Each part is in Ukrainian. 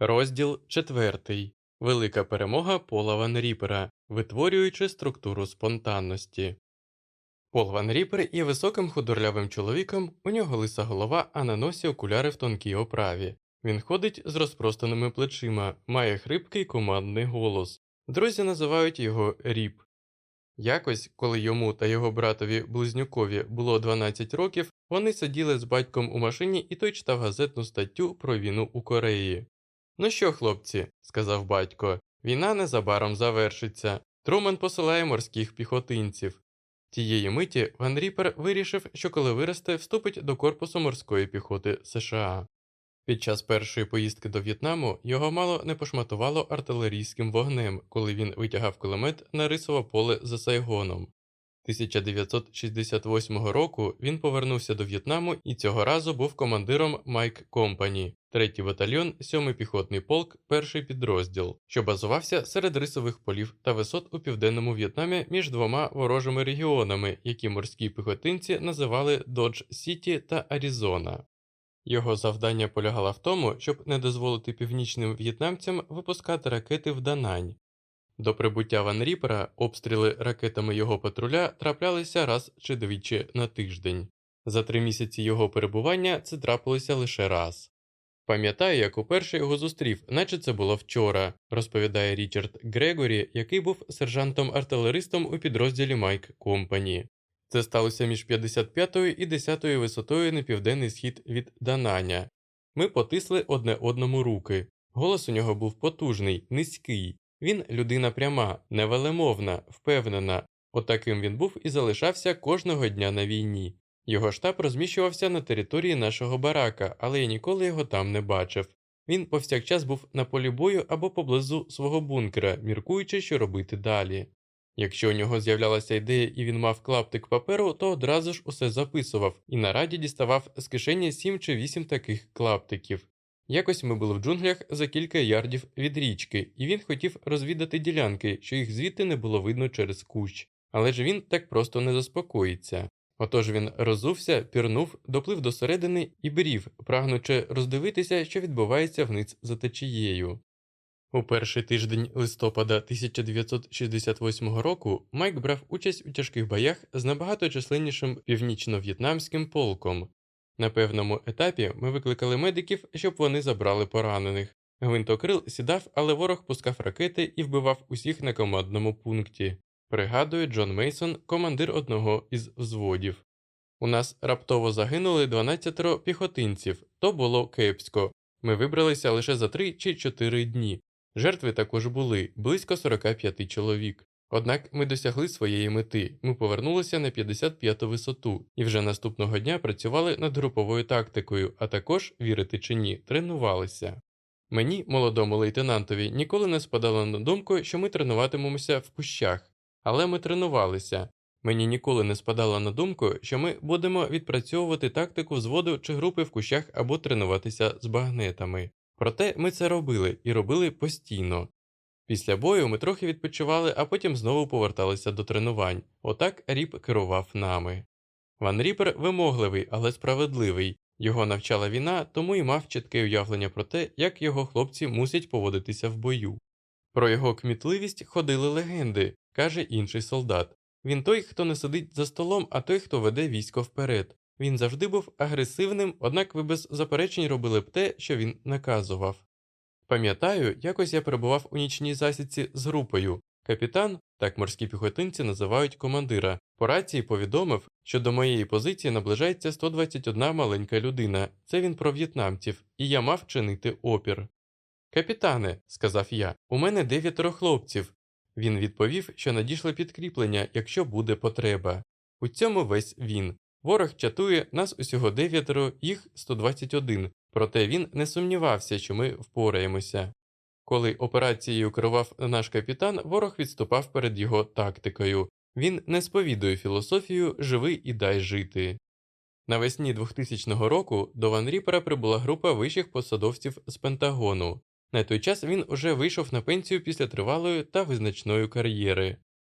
Розділ 4. Велика перемога Пола Ван Ріпера, витворюючи структуру спонтанності. Пол Ван Ріпер є високим худорлявим чоловіком, у нього лиса голова, а на носі окуляри в тонкій оправі. Він ходить з розпростаними плечима, має хрипкий командний голос. Друзі називають його Ріп. Якось, коли йому та його братові близнюкові було 12 років, вони сиділи з батьком у машині, і той читав газетну статтю про війну у Кореї. Ну що, хлопці, сказав батько, війна незабаром завершиться. Труман посилає морських піхотинців. Тієї миті Ван Ріпер вирішив, що коли виросте, вступить до корпусу морської піхоти США. Під час першої поїздки до В'єтнаму його мало не пошматувало артилерійським вогнем, коли він витягав кулемет на рисове поле за Сайгоном. 1968 року він повернувся до В'єтнаму і цього разу був командиром Майк Компані, 3-й батальйон, 7-й піхотний полк, перший підрозділ, що базувався серед рисових полів та висот у південному В'єтнамі між двома ворожими регіонами, які морські піхотинці називали Додж Сіті та Арізона. Його завдання полягало в тому, щоб не дозволити північним в'єтнамцям випускати ракети в Данань. До прибуття Ван Ріпера обстріли ракетами його патруля траплялися раз чи двічі на тиждень. За три місяці його перебування це трапилося лише раз. Пам'ятаю, як уперше його зустрів, наче це було вчора, розповідає Річард Грегорі, який був сержантом-артилеристом у підрозділі Майк Компані. Це сталося між 55-ю і 10-ю висотою на південний схід від Дананя. Ми потисли одне одному руки. Голос у нього був потужний, низький. Він людина пряма, невелемовна, впевнена. Отаким він був і залишався кожного дня на війні. Його штаб розміщувався на території нашого барака, але я ніколи його там не бачив. Він повсякчас був на полі бою або поблизу свого бункера, міркуючи, що робити далі. Якщо у нього з'являлася ідея і він мав клаптик паперу, то одразу ж усе записував і на раді діставав з кишені сім чи вісім таких клаптиків. Якось ми були в джунглях за кілька ярдів від річки, і він хотів розвідати ділянки, що їх звідти не було видно через кущ. Але ж він так просто не заспокоїться. Отож він розувся, пірнув, доплив до середини і брів, прагнучи роздивитися, що відбувається вниз за течією. У перший тиждень листопада 1968 року Майк брав участь у тяжких боях з набагато численнішим північно-в'єтнамським полком. На певному етапі ми викликали медиків, щоб вони забрали поранених. Гвинтокрил сідав, але ворог пускав ракети і вбивав усіх на командному пункті. Пригадує Джон Мейсон, командир одного із взводів. У нас раптово загинули 12 піхотинців, то було кепсько. Ми вибралися лише за 3 чи 4 дні. Жертви також були близько 45 чоловік. Однак ми досягли своєї мети, ми повернулися на 55-ту висоту і вже наступного дня працювали над груповою тактикою, а також, вірити чи ні, тренувалися. Мені, молодому лейтенантові, ніколи не спадало на думку, що ми тренуватимемося в кущах, але ми тренувалися. Мені ніколи не спадало на думку, що ми будемо відпрацьовувати тактику взводу чи групи в кущах або тренуватися з багнетами. Проте ми це робили і робили постійно. Після бою ми трохи відпочивали, а потім знову поверталися до тренувань. Отак Ріп керував нами. Ван Ріпер вимогливий, але справедливий. Його навчала війна, тому й мав чітке уявлення про те, як його хлопці мусять поводитися в бою. Про його кмітливість ходили легенди, каже інший солдат. Він той, хто не сидить за столом, а той, хто веде військо вперед. Він завжди був агресивним, однак ви без заперечень робили б те, що він наказував. Пам'ятаю, якось я перебував у нічній засідці з групою. Капітан, так морські піхотинці називають командира, по рації повідомив, що до моєї позиції наближається 121 маленька людина, це він про в'єтнамців, і я мав чинити опір. Капітане, сказав я, у мене дев'ятеро хлопців. Він відповів, що надійшло підкріплення, якщо буде потреба. У цьому весь він. Ворог чатує нас усього дев'ятеро, їх 121, проте він не сумнівався, що ми впораємося. Коли операцією керував наш капітан, ворог відступав перед його тактикою. Він не сповідує філософію живи і дай жити. Навесні 2000 року до Ван Ріпера прибула група вищих посадовців з Пентагону. На той час він уже вийшов на пенсію після тривалої та визначної кар'єри.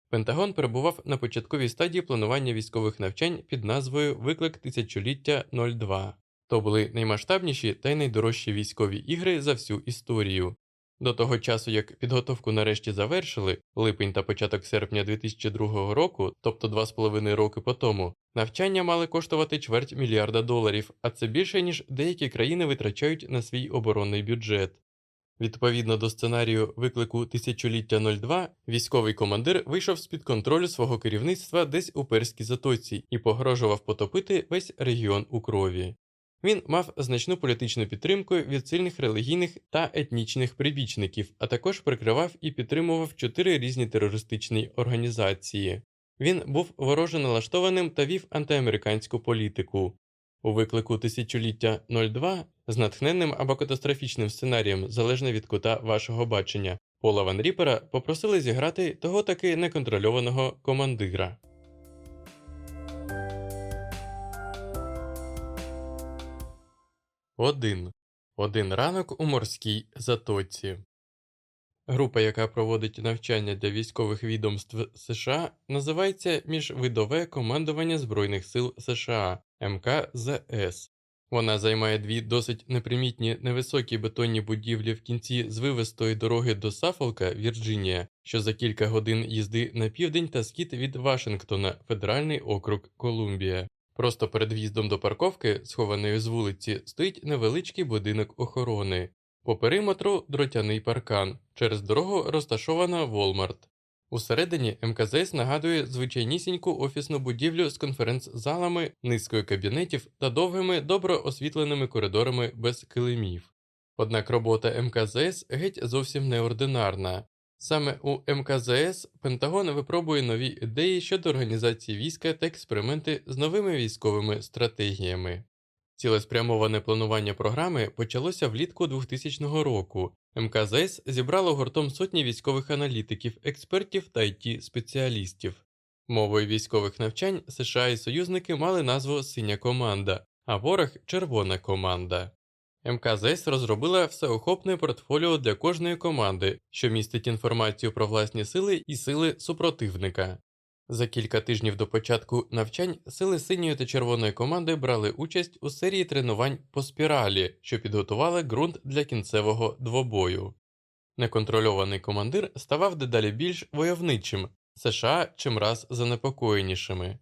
Пентагон перебував на початковій стадії планування військових навчань під назвою Виклик тисячоліття 02. То були наймасштабніші та й найдорожчі військові ігри за всю історію. До того часу, як підготовку нарешті завершили, липень та початок серпня 2002 року, тобто два з половиною роки по тому, навчання мали коштувати чверть мільярда доларів, а це більше ніж деякі країни витрачають на свій оборонний бюджет. Відповідно до сценарію виклику тисячоліття 02, військовий командир вийшов з під контролю свого керівництва десь у перській затоці і погрожував потопити весь регіон у крові. Він мав значну політичну підтримку від сильних релігійних та етнічних прибічників, а також прикривав і підтримував чотири різні терористичні організації. Він був вороже налаштованим та вів антиамериканську політику. У виклику тисячоліття 02 з натхненним або катастрофічним сценарієм, залежно від кута вашого бачення, Пола Ван Ріпера попросили зіграти того таки неконтрольованого командира. Один. Один ранок у морській затоці. Група, яка проводить навчання для військових відомств США, називається Міжвидове командування Збройних сил США МКЗС. Вона займає дві досить непримітні невисокі бетонні будівлі в кінці звивистої дороги до Сафолка, Вірджинія, що за кілька годин їзди на південь та схід від Вашингтона, Федеральний округ Колумбія. Просто перед в'їздом до парковки, схованої з вулиці, стоїть невеличкий будинок охорони. По периметру дротяний паркан, через дорогу розташована Волмарт. Усередині МКЗС нагадує звичайнісіньку офісну будівлю з конференц-залами, низкою кабінетів та довгими добре освітленими коридорами без килимів. Однак робота МКЗС геть зовсім неординарна. Саме у МКЗС Пентагон випробує нові ідеї щодо організації війська та експерименти з новими військовими стратегіями. Цілеспрямоване планування програми почалося влітку 2000 року. МКЗС зібрало гуртом сотні військових аналітиків, експертів та it спеціалістів. Мовою військових навчань США і союзники мали назву Синя команда, а ворог червона команда. МКЗС розробила всеохопне портфоліо для кожної команди, що містить інформацію про власні сили і сили супротивника. За кілька тижнів до початку навчань сили синьої та червоної команди брали участь у серії тренувань по спіралі, що підготували ґрунт для кінцевого двобою. Неконтрольований командир ставав дедалі більш войовничим, США чимраз занепокоєнішими.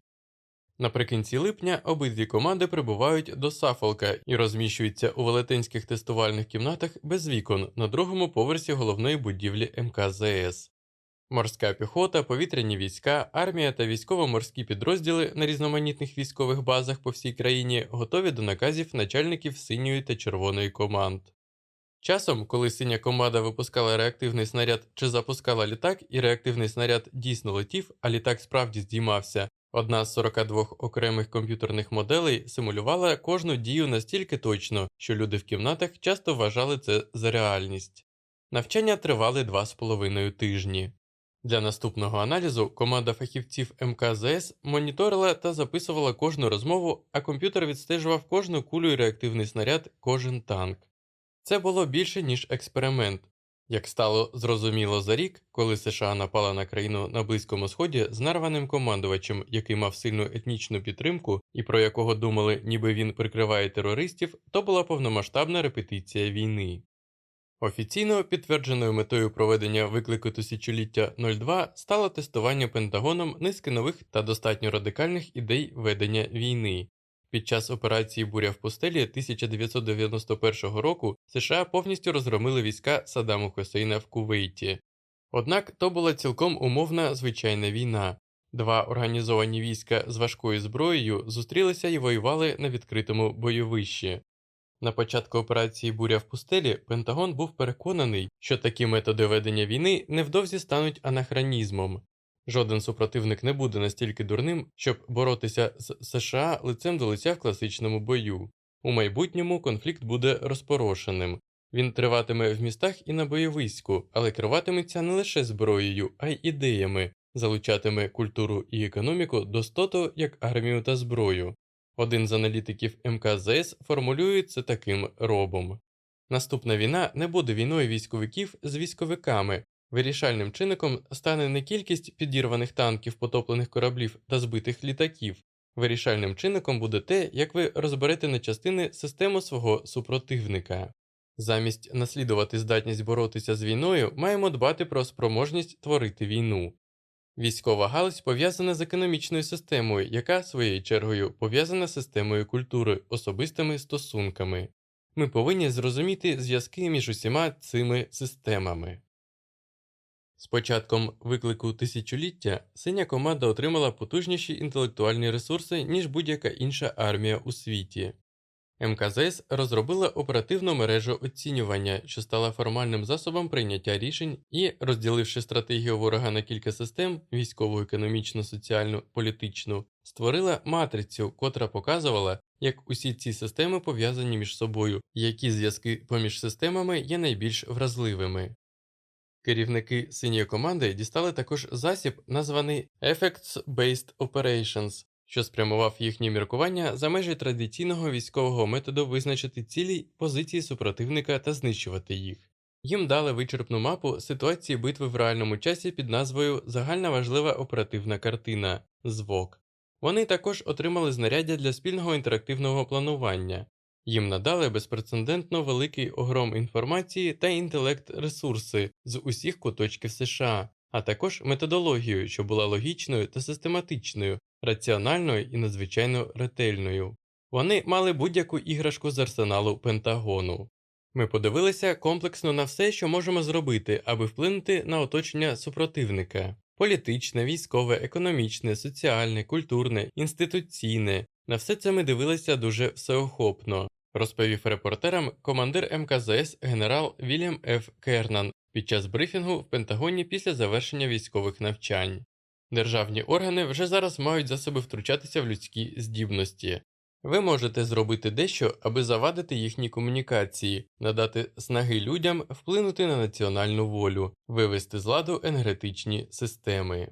Наприкінці липня обидві команди прибувають до Сафолка і розміщуються у велетенських тестувальних кімнатах без вікон на другому поверсі головної будівлі МКЗС. Морська піхота, повітряні війська, армія та військово-морські підрозділи на різноманітних військових базах по всій країні готові до наказів начальників синьої та червоної команд. Часом, коли синя команда випускала реактивний снаряд чи запускала літак, і реактивний снаряд дійсно летів, а літак справді здіймався, одна з 42 окремих комп'ютерних моделей симулювала кожну дію настільки точно, що люди в кімнатах часто вважали це за реальність. Навчання тривали два з половиною тижні. Для наступного аналізу команда фахівців МКЗС моніторила та записувала кожну розмову, а комп'ютер відстежував кожну кулю і реактивний снаряд, кожен танк. Це було більше, ніж експеримент. Як стало зрозуміло за рік, коли США напала на країну на Близькому Сході з нарваним командувачем, який мав сильну етнічну підтримку і про якого думали, ніби він прикриває терористів, то була повномасштабна репетиція війни. Офіційно підтвердженою метою проведення виклику тисячоліття 02 стало тестування Пентагоном низки нових та достатньо радикальних ідей ведення війни. Під час операції Буря в пустелі 1991 року США повністю розгромили війська Саддаму Хусейна в Кувейті. Однак то була цілком умовна звичайна війна. Два організовані війська з важкою зброєю зустрілися і воювали на відкритому бойовищі. На початку операції Буря в пустелі Пентагон був переконаний, що такі методи ведення війни невдовзі стануть анахронізмом. Жоден супротивник не буде настільки дурним, щоб боротися з США лицем до лиця в класичному бою. У майбутньому конфлікт буде розпорошеним. Він триватиме в містах і на бойовиську, але керуватиметься не лише зброєю, а й ідеями, залучатиме культуру і економіку до стоту як армію та зброю. Один з аналітиків МКЗС формулює це таким робом. Наступна війна не буде війною військовиків з військовиками. Вирішальним чинником стане не кількість підірваних танків, потоплених кораблів та збитих літаків. Вирішальним чинником буде те, як ви розберете на частини систему свого супротивника. Замість наслідувати здатність боротися з війною, маємо дбати про спроможність творити війну. Військова галузь пов'язана з економічною системою, яка своєю чергою пов'язана з системою культури, особистими стосунками. Ми повинні зрозуміти зв'язки між усіма цими системами. З початком виклику тисячоліття синя команда отримала потужніші інтелектуальні ресурси, ніж будь-яка інша армія у світі. МКЗС розробила оперативну мережу оцінювання, що стала формальним засобом прийняття рішень і, розділивши стратегію ворога на кілька систем військову, економічну, соціальну, політичну, створила матрицю, котра показувала, як усі ці системи пов'язані між собою, які зв'язки поміж системами є найбільш вразливими. Керівники синьої команди дістали також засіб, названий Effects Based Operations, що спрямував їхні міркування за межі традиційного військового методу визначити цілі позиції супротивника та знищувати їх. Їм дали вичерпну мапу ситуації битви в реальному часі під назвою Загальна важлива оперативна картина ЗВОК. Вони також отримали знаряддя для спільного інтерактивного планування. Їм надали безпрецедентно великий огром інформації та інтелект ресурси з усіх куточків США, а також методологію, що була логічною та систематичною, раціональною і надзвичайно ретельною. Вони мали будь-яку іграшку з арсеналу Пентагону. Ми подивилися комплексно на все, що можемо зробити, аби вплинути на оточення супротивника політичне, військове, економічне, соціальне, культурне, інституційне. На все це ми дивилися дуже всеохопно, розповів репортерам командир МКЗС генерал Вільям Ф. Кернан під час брифінгу в Пентагоні після завершення військових навчань. Державні органи вже зараз мають засоби втручатися в людські здібності. Ви можете зробити дещо, аби завадити їхні комунікації, надати снаги людям вплинути на національну волю, вивести з ладу енергетичні системи.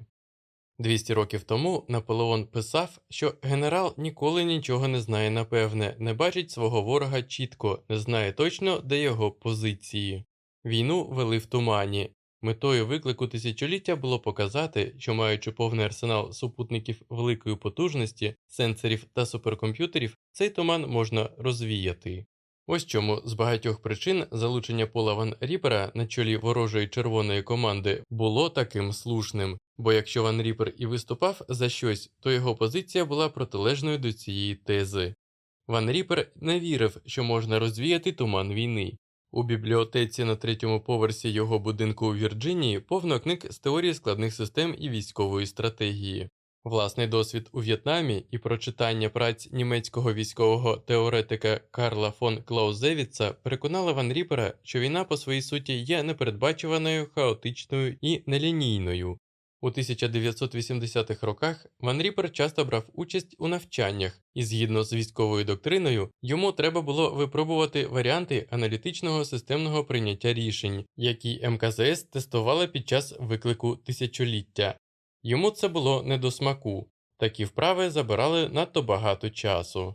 200 років тому Наполеон писав, що генерал ніколи нічого не знає напевне, не бачить свого ворога чітко, не знає точно, де його позиції. Війну вели в тумані, Метою виклику тисячоліття було показати, що маючи повний арсенал супутників великої потужності, сенсорів та суперкомп'ютерів, цей туман можна розвіяти. Ось чому з багатьох причин залучення Пола Ван Ріпера на чолі ворожої червоної команди було таким слушним, бо якщо Ван Ріпер і виступав за щось, то його позиція була протилежною до цієї тези. Ван Ріпер не вірив, що можна розвіяти туман війни, у бібліотеці на третьому поверсі його будинку у Вірджинії повно книг з теорії складних систем і військової стратегії. Власний досвід у В'єтнамі і прочитання праць німецького військового теоретика Карла фон Клаузевіца переконали Ван Ріпера, що війна по своїй суті є непередбачуваною, хаотичною і нелінійною, у 1980-х роках Ван Ріпер часто брав участь у навчаннях, і згідно з військовою доктриною, йому треба було випробувати варіанти аналітичного системного прийняття рішень, які МКЗС тестували під час виклику тисячоліття. Йому це було не до смаку, такі вправи забирали надто багато часу.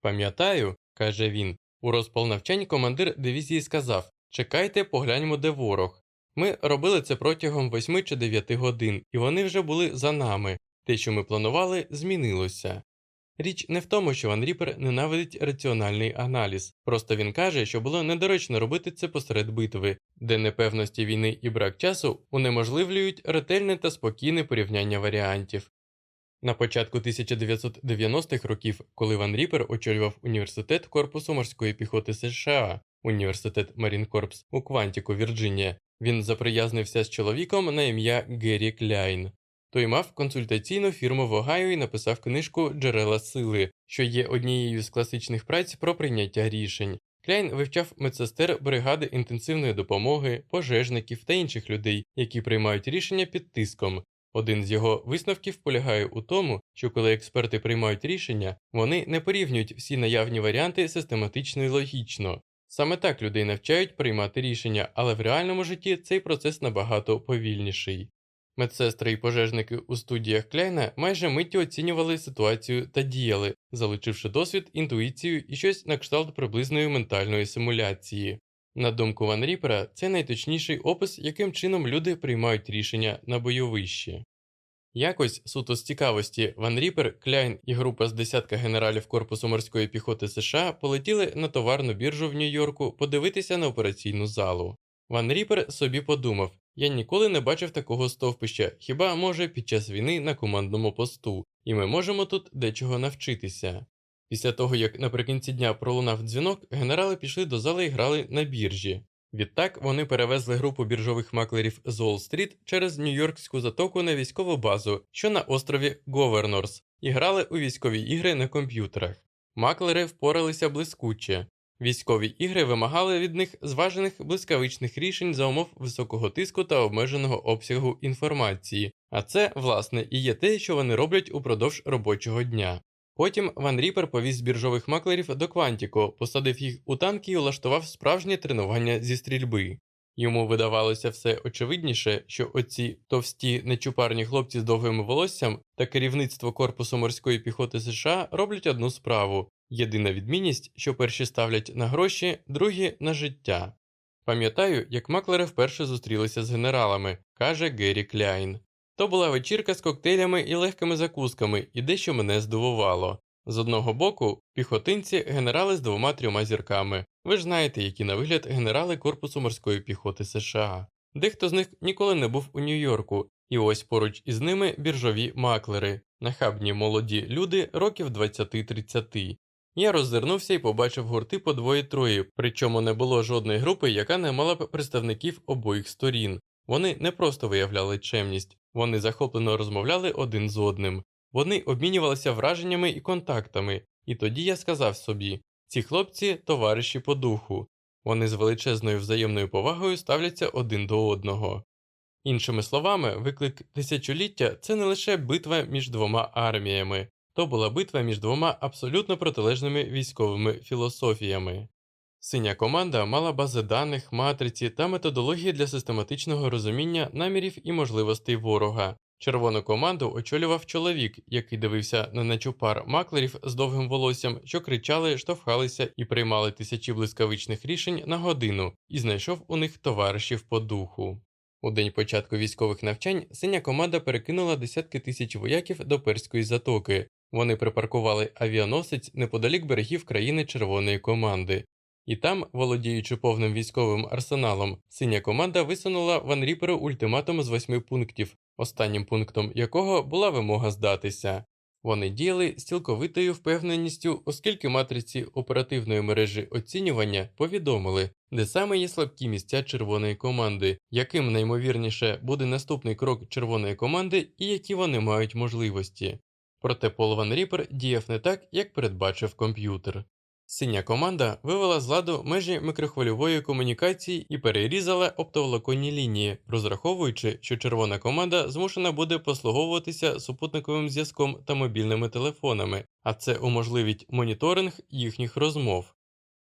Пам'ятаю, каже він, у розпал навчань командир дивізії сказав Чекайте, погляньмо, де ворог. Ми робили це протягом 8 чи 9 годин, і вони вже були за нами. Те, що ми планували, змінилося. Річ не в тому, що Ван Ріпер ненавидить раціональний аналіз, просто він каже, що було недоречно робити це посеред битви, де непевності війни і брак часу унеможливлюють ретельне та спокійне порівняння варіантів. На початку 1990-х років, коли Ван Ріпер очолював університет Корпусу морської піхоти США, університет Marine Corps у Квантіку, Вірджинія, він заприязнився з чоловіком на ім'я Геррі Кляйн. Той мав консультаційну фірму в Огайо і написав книжку Джерела сили, що є однією з класичних праць про прийняття рішень. Кляйн вивчав медсестер бригади інтенсивної допомоги, пожежників та інших людей, які приймають рішення під тиском. Один з його висновків полягає у тому, що коли експерти приймають рішення, вони не порівнюють всі наявні варіанти систематично і логічно. Саме так людей навчають приймати рішення, але в реальному житті цей процес набагато повільніший. Медсестри і пожежники у студіях Кляйна майже миттю оцінювали ситуацію та діяли, залучивши досвід, інтуїцію і щось на кшталт приблизної ментальної симуляції. На думку Ван Ріпера, це найточніший опис, яким чином люди приймають рішення на бойовищі. Якось суто з цікавості Ван Ріпер, Кляйн і група з десятка генералів Корпусу морської піхоти США полетіли на товарну біржу в Нью-Йорку подивитися на операційну залу. Ван Ріпер собі подумав: я ніколи не бачив такого стовпища, хіба може під час війни на командному посту, і ми можемо тут дечого навчитися. Після того, як наприкінці дня пролунав дзвінок, генерали пішли до зали і грали на біржі. Відтак вони перевезли групу біржових маклерів з Уолл-стріт через Нью-Йоркську затоку на військову базу, що на острові Говернорс, і грали у військові ігри на комп'ютерах. Маклери впоралися блискуче. Військові ігри вимагали від них зважених блискавичних рішень за умов високого тиску та обмеженого обсягу інформації, а це, власне, і є те, що вони роблять упродовж робочого дня. Потім Ван Ріпер повіз біржових маклерів до Квантіко, посадив їх у танки і улаштував справжнє тренування зі стрільби. Йому видавалося все очевидніше, що оці товсті нечупарні хлопці з довгим волоссям та керівництво Корпусу морської піхоти США роблять одну справу єдина відмінність, що перші ставлять на гроші, другі на життя. Пам'ятаю, як маклери вперше зустрілися з генералами, каже Геррі Кляйн. То була вечірка з коктейлями і легкими закусками, і дещо мене здивувало. З одного боку, піхотинці генерали з двома трьома зірками. Ви ж знаєте, які на вигляд генерали Корпусу морської піхоти США. Дехто з них ніколи не був у Нью-Йорку, і ось поруч із ними біржові маклери, нахабні молоді люди років 20-30. Я роззирнувся і побачив гурти по двоє-троє, причому не було жодної групи, яка не мала б представників обох сторін. Вони не просто виявляли чемність, вони захоплено розмовляли один з одним. Вони обмінювалися враженнями і контактами, і тоді я сказав собі: ці хлопці товариші по духу, вони з величезною взаємною повагою ставляться один до одного. Іншими словами, виклик тисячоліття це не лише битва між двома арміями, то була битва між двома абсолютно протилежними військовими філософіями. Синя команда мала бази даних, матриці та методології для систематичного розуміння намірів і можливостей ворога. Червону команду очолював чоловік, який дивився на нечупар маклерів з довгим волоссям, що кричали, штовхалися і приймали тисячі блискавичних рішень на годину, і знайшов у них товаришів по духу. У день початку військових навчань синя команда перекинула десятки тисяч вояків до перської затоки. Вони припаркували авіаносець неподалік берегів країни червоної команди. І там, володіючи повним військовим арсеналом, синя команда висунула Ван Ріперу ультиматум з восьми пунктів, останнім пунктом якого була вимога здатися. Вони діяли з цілковитою впевненістю, оскільки матриці оперативної мережі оцінювання повідомили, де саме є слабкі місця червоної команди, яким наймовірніше буде наступний крок червоної команди і які вони мають можливості. Проте Пол Ван Ріпер діяв не так, як передбачив комп'ютер. Синя команда вивела з ладу межі микрохвильової комунікації і перерізала оптоволоконні лінії, розраховуючи, що червона команда змушена буде послуговуватися супутниковим зв'язком та мобільними телефонами, а це уможливить моніторинг їхніх розмов.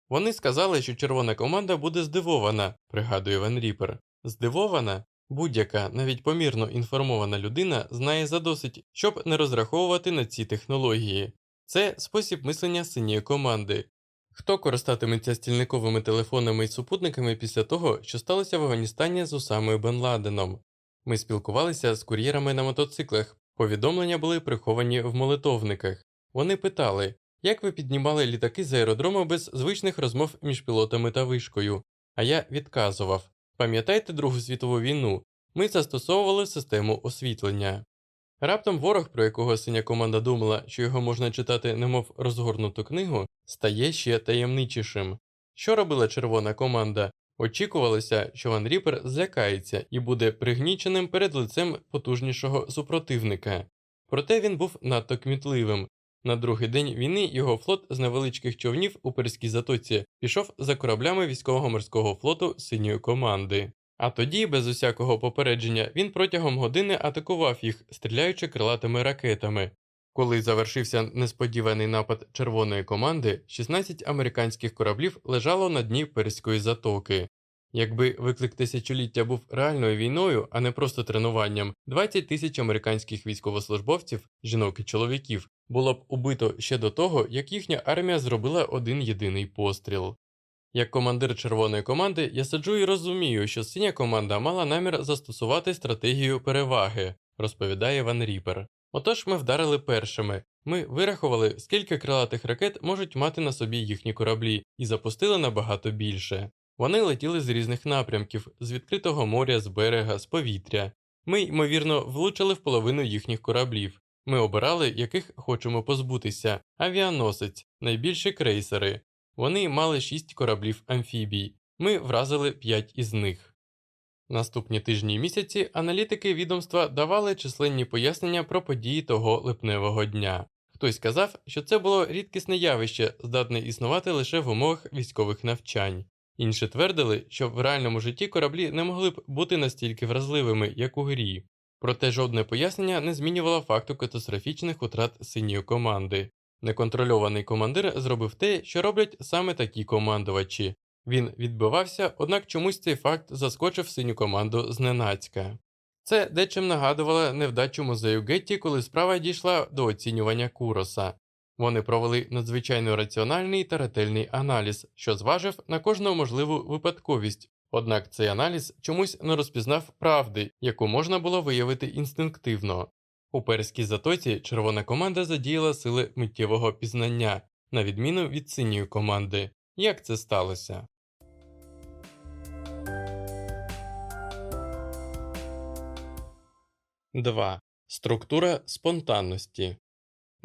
Вони сказали, що червона команда буде здивована, пригадує Ван Ріпер. Здивована? Будь-яка, навіть помірно інформована людина знає задосить, щоб не розраховувати на ці технології. Це спосіб мислення синьої команди. Хто користатиметься стільниковими телефонами і супутниками після того, що сталося в Афганістані з Усамою Бен Ладеном? Ми спілкувалися з кур'єрами на мотоциклах, повідомлення були приховані в молитовниках. Вони питали, як ви піднімали літаки з аеродрому без звичних розмов між пілотами та вишкою, а я відказував пам'ятаєте Другу світову війну? Ми застосовували систему освітлення. Раптом ворог, про якого синя команда думала, що його можна читати, немов розгорнуту книгу, стає ще таємничішим. Що робила червона команда? Очікувалося, що Ван Ріпер злякається і буде пригніченим перед лицем потужнішого супротивника. Проте він був надто кмітливим. На другий день війни його флот з невеличких човнів у Перській затоці пішов за кораблями військового морського флоту синьої команди. А тоді, без усякого попередження, він протягом години атакував їх, стріляючи крилатими ракетами. Коли завершився несподіваний напад червоної команди, 16 американських кораблів лежало на дні Перської затоки. Якби виклик тисячоліття був реальною війною, а не просто тренуванням, 20 тисяч американських військовослужбовців, жінок і чоловіків, було б убито ще до того, як їхня армія зробила один єдиний постріл. Як командир червоної команди, я сиджу і розумію, що синя команда мала намір застосувати стратегію переваги. розповідає Ван Ріпер. Отож ми вдарили першими. Ми вирахували, скільки крилатих ракет можуть мати на собі їхні кораблі, і запустили набагато більше. Вони летіли з різних напрямків, з відкритого моря, з берега, з повітря. Ми, ймовірно, влучили в половину їхніх кораблів. Ми обирали, яких хочемо позбутися, авіаносець, найбільші крейсери. Вони мали шість кораблів амфібій. Ми вразили п'ять із них. Наступні тижні і місяці аналітики відомства давали численні пояснення про події того липневого дня. Хтось казав, що це було рідкісне явище, здатне існувати лише в умовах військових навчань. Інші твердили, що в реальному житті кораблі не могли б бути настільки вразливими, як у грі. Проте жодне пояснення не змінювало факту катастрофічних утрат синьої команди. Неконтрольований командир зробив те, що роблять саме такі командувачі. Він відбивався, однак чомусь цей факт заскочив синю команду зненацька. Це дечим нагадувало невдачу музею Гетті, коли справа дійшла до оцінювання куроса. Вони провели надзвичайно раціональний та ретельний аналіз, що зважив на кожну можливу випадковість, однак цей аналіз чомусь не розпізнав правди, яку можна було виявити інстинктивно. У перській затоці червона команда задіяла сили миттєвого пізнання, на відміну від синьої команди. Як це сталося? Два. Структура спонтанності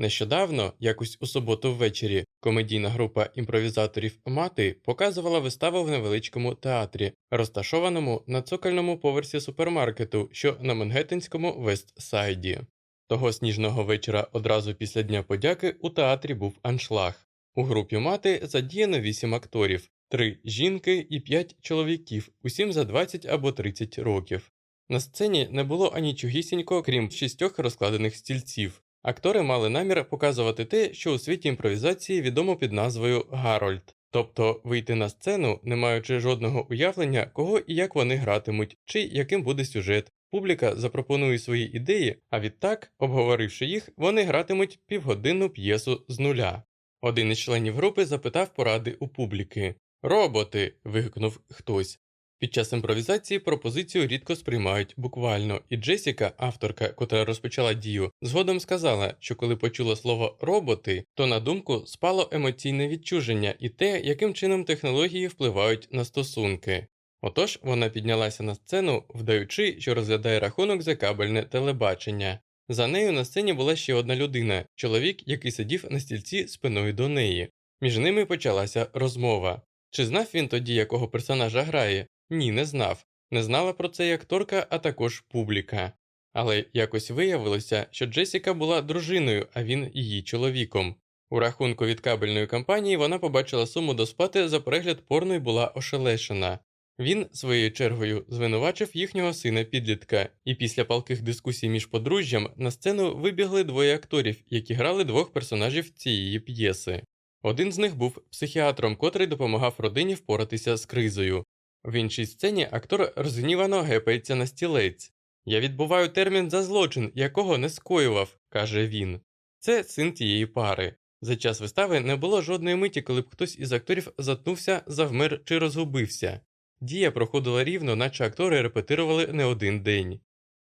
Нещодавно, якось у суботу ввечері, комедійна група імпровізаторів мати показувала виставу в невеличкому театрі, розташованому на цокольному поверсі супермаркету, що на Мангеттенському Вестсайді. Того сніжного вечора одразу після Дня подяки у театрі був аншлаг. У групі мати задіяно вісім акторів, три жінки і п'ять чоловіків, усім за 20 або 30 років. На сцені не було анічогісінько, крім шістьох розкладених стільців. Актори мали намір показувати те, що у світі імпровізації відомо під назвою Гарольд, тобто вийти на сцену, не маючи жодного уявлення, кого і як вони гратимуть, чи яким буде сюжет. Публіка запропонує свої ідеї, а відтак, обговоривши їх, вони гратимуть півгодинну п'єсу з нуля. Один із членів групи запитав поради у публіки. Роботи. вигукнув хтось. Під час імпровізації пропозицію рідко сприймають буквально, і Джесіка, авторка, котра розпочала дію, згодом сказала, що коли почула слово роботи, то на думку спало емоційне відчуження і те, яким чином технології впливають на стосунки. Отож вона піднялася на сцену, вдаючи, що розглядає рахунок за кабельне телебачення. За нею на сцені була ще одна людина чоловік, який сидів на стільці спиною до неї. Між ними почалася розмова. Чи знав він тоді, якого персонажа грає? Ні, не знав. Не знала про це і акторка, а також публіка. Але якось виявилося, що Джесіка була дружиною, а він її чоловіком. У рахунку від кабельної компанії вона побачила суму до сплати за перегляд порно і була ошелешена. Він, своєю чергою, звинувачив їхнього сина підлітка, і після палких дискусій між подружжям на сцену вибігли двоє акторів, які грали двох персонажів цієї п'єси. Один з них був психіатром, котрий допомагав родині впоратися з кризою. В іншій сцені актор розгнівано гепається на стілець. Я відбуваю термін за злочин, якого не скоював, каже він. Це син тієї пари. За час вистави не було жодної миті, коли б хтось із акторів затнувся, завмер чи розгубився. Дія проходила рівно, наче актори репетирували не один день.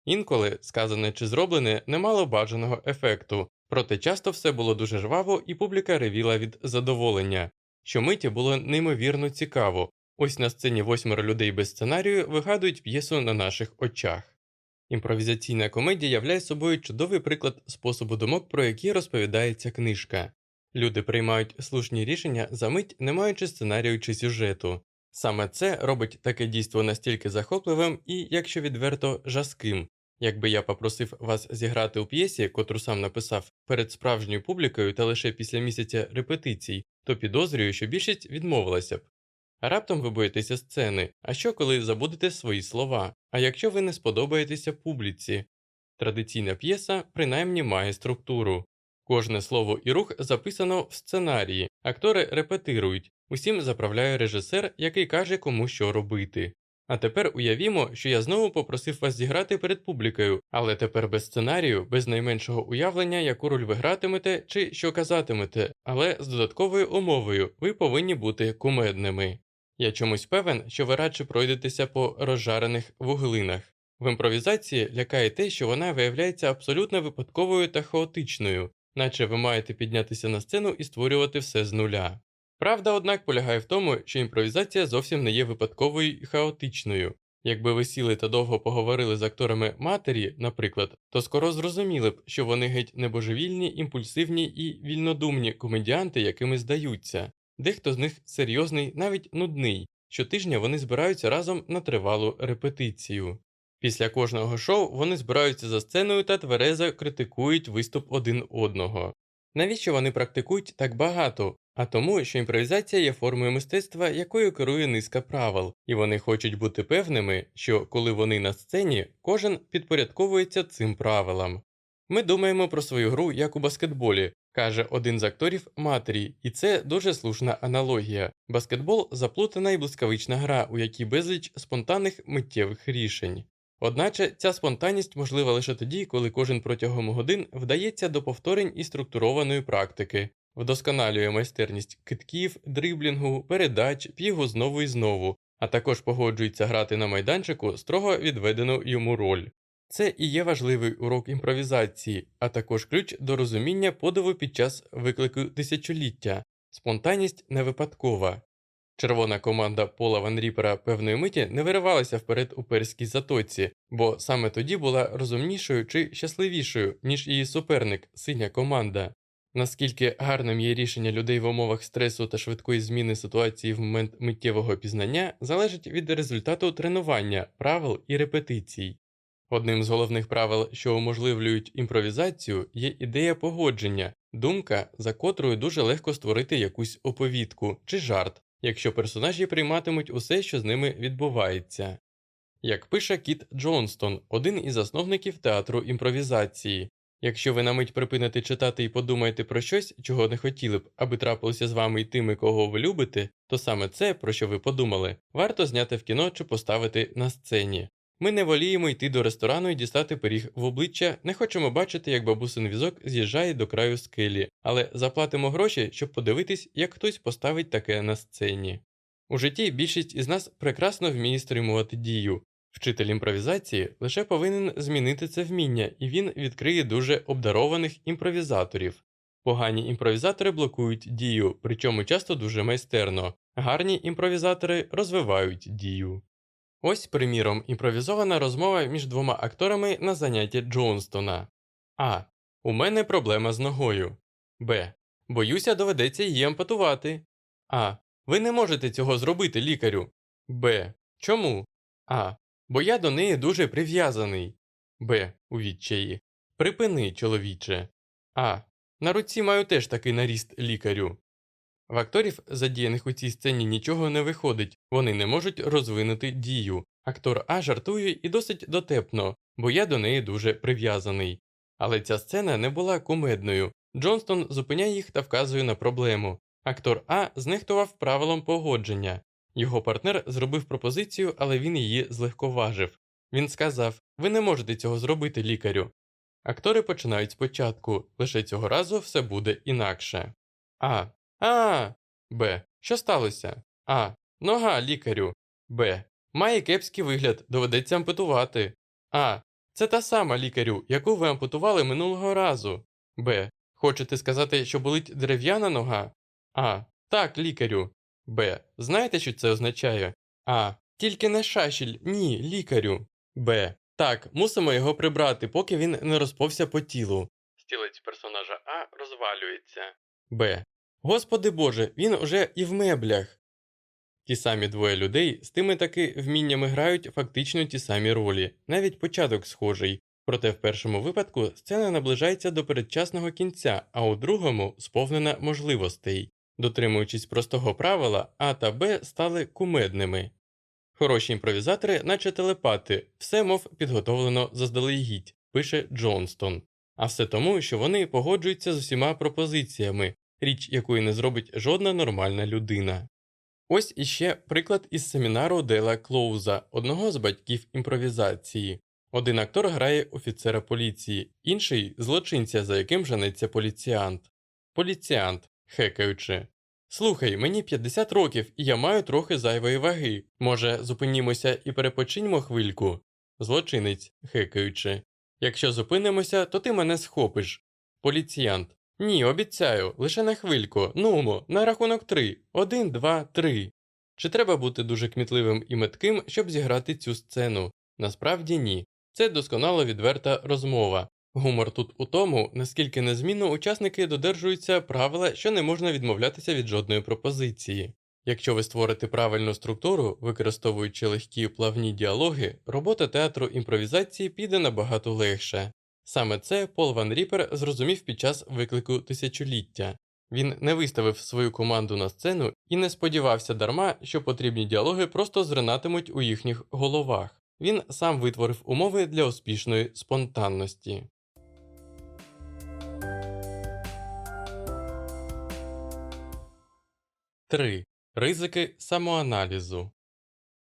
Інколи, сказане чи зроблене, не мало бажаного ефекту, проте часто все було дуже жваво, і публіка ревіла від задоволення. Щомиті було неймовірно цікаво, Ось на сцені восьмеро людей без сценарію вигадують п'єсу на наших очах. Імпровізаційна комедія являє собою чудовий приклад способу думок, про які розповідається книжка. Люди приймають слушні рішення за мить, не маючи сценарію чи сюжету. Саме це робить таке дійство настільки захопливим і, якщо відверто, жаским. Якби я попросив вас зіграти у п'єсі, котру сам написав, перед справжньою публікою та лише після місяця репетицій, то підозрюю, що більшість відмовилася б. Раптом ви боїтеся сцени, а що коли забудете свої слова? А якщо ви не сподобаєтеся публіці? Традиційна п'єса принаймні має структуру. Кожне слово і рух записано в сценарії, актори репетирують, усім заправляє режисер, який каже, кому що робити. А тепер уявімо, що я знову попросив вас зіграти перед публікою, але тепер без сценарію, без найменшого уявлення, яку роль ви гратимете чи що казатимете, але з додатковою умовою ви повинні бути кумедними. Я чомусь певен, що ви радше пройдетеся по розжарених вуглинах. В імпровізації лякає те, що вона виявляється абсолютно випадковою та хаотичною, наче ви маєте піднятися на сцену і створювати все з нуля. Правда, однак, полягає в тому, що імпровізація зовсім не є випадковою і хаотичною. Якби ви сіли та довго поговорили з акторами матері, наприклад, то скоро зрозуміли б, що вони геть небожевільні, імпульсивні і вільнодумні комедіанти, якими здаються. Дехто з них серйозний, навіть нудний. Щотижня вони збираються разом на тривалу репетицію. Після кожного шоу вони збираються за сценою та тверезо критикують виступ один одного. Навіщо вони практикують так багато? А тому, що імпровізація є формою мистецтва, якою керує низка правил, і вони хочуть бути певними, що коли вони на сцені, кожен підпорядковується цим правилам. Ми думаємо про свою гру як у баскетболі, каже один з акторів матері, і це дуже слушна аналогія. Баскетбол заплутана і блискавична гра, у якій безліч спонтанних миттєвих рішень. Одначе ця спонтанність можлива лише тоді, коли кожен протягом годин вдається до повторень і структурованої практики, вдосконалює майстерність китків, дриблінгу, передач, бігу знову і знову, а також погоджується грати на майданчику строго відведену йому роль. Це і є важливий урок імпровізації, а також ключ до розуміння подиву під час виклику тисячоліття. Спонтанність не випадкова. Червона команда Пола Ван Ріпера певної миті не виривалася вперед у перській затоці, бо саме тоді була розумнішою чи щасливішою, ніж її суперник, синя команда. Наскільки гарним є рішення людей в умовах стресу та швидкої зміни ситуації в момент миттєвого пізнання, залежить від результату тренування, правил і репетицій. Одним з головних правил, що уможливлюють імпровізацію, є ідея погодження, думка, за котрою дуже легко створити якусь оповідку чи жарт, якщо персонажі прийматимуть усе, що з ними відбувається. Як пише Кіт Джонстон, один із засновників театру імпровізації, якщо ви на мить припините читати і подумаєте про щось, чого не хотіли б, аби трапилося з вами і тими, кого ви любите, то саме це, про що ви подумали, варто зняти в кіно чи поставити на сцені. Ми не воліємо йти до ресторану і дістати пиріг в обличчя, не хочемо бачити, як бабусин візок з'їжджає до краю скелі, але заплатимо гроші, щоб подивитись, як хтось поставить таке на сцені. У житті більшість із нас прекрасно вміє стримувати дію. Вчитель імпровізації лише повинен змінити це вміння, і він відкриє дуже обдарованих імпровізаторів. Погані імпровізатори блокують дію, причому часто дуже майстерно, гарні імпровізатори розвивають дію. Ось, приміром, імпровізована розмова між двома акторами на занятті Джонстона. А. У мене проблема з ногою. Б. Боюся, доведеться її ампутувати. А. Ви не можете цього зробити, лікарю. Б. Чому? А. Бо я до неї дуже прив'язаний. Б. У відчаї. Припини, чоловіче. А. На руці маю теж такий наріст лікарю. В акторів, задіяних у цій сцені, нічого не виходить, вони не можуть розвинути дію. Актор А жартує і досить дотепно, бо я до неї дуже прив'язаний. Але ця сцена не була кумедною. Джонстон зупиняє їх та вказує на проблему. Актор А знехтував правилом погодження. Його партнер зробив пропозицію, але він її злегковажив. Він сказав: Ви не можете цього зробити, лікарю. Актори починають спочатку, лише цього разу все буде інакше. А. А. Б. Що сталося? А. Нога лікарю. Б. Має кепський вигляд, доведеться ампутувати. А. Це та сама лікарю, яку ви ампутували минулого разу. Б. Хочете сказати, що болить дерев'яна нога? А. Так, лікарю. Б. Знаєте, що це означає? А. Тільки не шашіль, ні, лікарю. Б. Так, мусимо його прибрати, поки він не розповся по тілу. Стілець персонажа А розвалюється. Б. Господи Боже, він уже і в меблях. Ті самі двоє людей з тими таки вміннями грають фактично ті самі ролі, навіть початок схожий. Проте в першому випадку сцена наближається до передчасного кінця, а у другому сповнена можливостей. Дотримуючись простого правила, А та Б стали кумедними. Хороші імпровізатори, наче телепати, все мов підготовлено заздалегідь, пише Джонстон. А все тому, що вони погоджуються з усіма пропозиціями, річ якої не зробить жодна нормальна людина. Ось іще приклад із семінару Дела Клоуза, одного з батьків імпровізації. Один актор грає офіцера поліції, інший злочинця, за яким женеться поліціант. Поліціант, хекаючи. Слухай, мені 50 років, і я маю трохи зайвої ваги. Може, зупинімося і перепочиньмо хвильку? Злочинець, хекаючи. Якщо зупинимося, то ти мене схопиш. Поліціянт. Ні, обіцяю, лише на хвильку. Нумо, на рахунок три. Один, два, три. Чи треба бути дуже кмітливим і метким, щоб зіграти цю сцену? Насправді ні. Це досконало відверта розмова. Гумор тут у тому, наскільки незмінно учасники додержуються правила, що не можна відмовлятися від жодної пропозиції. Якщо ви створите правильну структуру, використовуючи легкі плавні діалоги, робота театру імпровізації піде набагато легше. Саме це Пол Ван Ріпер зрозумів під час виклику тисячоліття. Він не виставив свою команду на сцену і не сподівався дарма, що потрібні діалоги просто зринатимуть у їхніх головах. Він сам витворив умови для успішної спонтанності. Три Ризики самоаналізу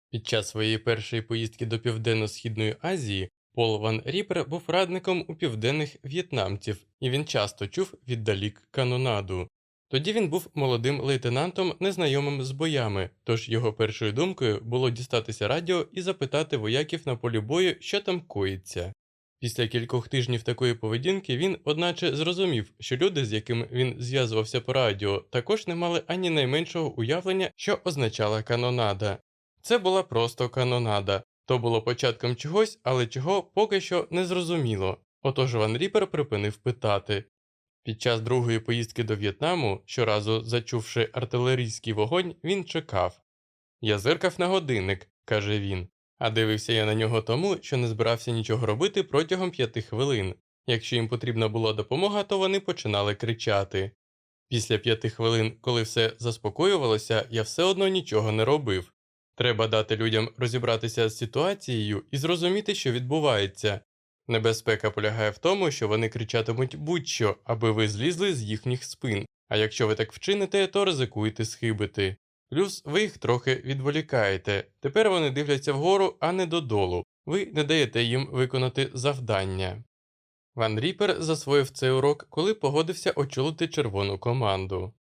Під час своєї першої поїздки до Південно-Східної Азії Пол Ван Ріпер був радником у південних в'єтнамців, і він часто чув віддалік канонаду. Тоді він був молодим лейтенантом, незнайомим з боями, тож його першою думкою було дістатися радіо і запитати вояків на полі бою, що там коїться. Після кількох тижнів такої поведінки він, одначе, зрозумів, що люди, з якими він зв'язувався по радіо, також не мали ані найменшого уявлення, що означала канонада. Це була просто канонада, то було початком чогось, але чого поки що не зрозуміло. Отож Ван Ріпер припинив питати. Під час другої поїздки до В'єтнаму, щоразу зачувши артилерійський вогонь, він чекав. Я зиркав на годинник, каже він, а дивився я на нього тому, що не збирався нічого робити протягом п'яти хвилин. Якщо їм потрібна була допомога, то вони починали кричати. Після п'яти хвилин, коли все заспокоювалося, я все одно нічого не робив. Треба дати людям розібратися з ситуацією і зрозуміти, що відбувається. Небезпека полягає в тому, що вони кричатимуть будь-що, аби ви злізли з їхніх спин, а якщо ви так вчините, то ризикуєте схибити. Плюс ви їх трохи відволікаєте. Тепер вони дивляться вгору, а не додолу. Ви не даєте їм виконати завдання. Ван Ріпер засвоїв цей урок, коли погодився очолити червону команду.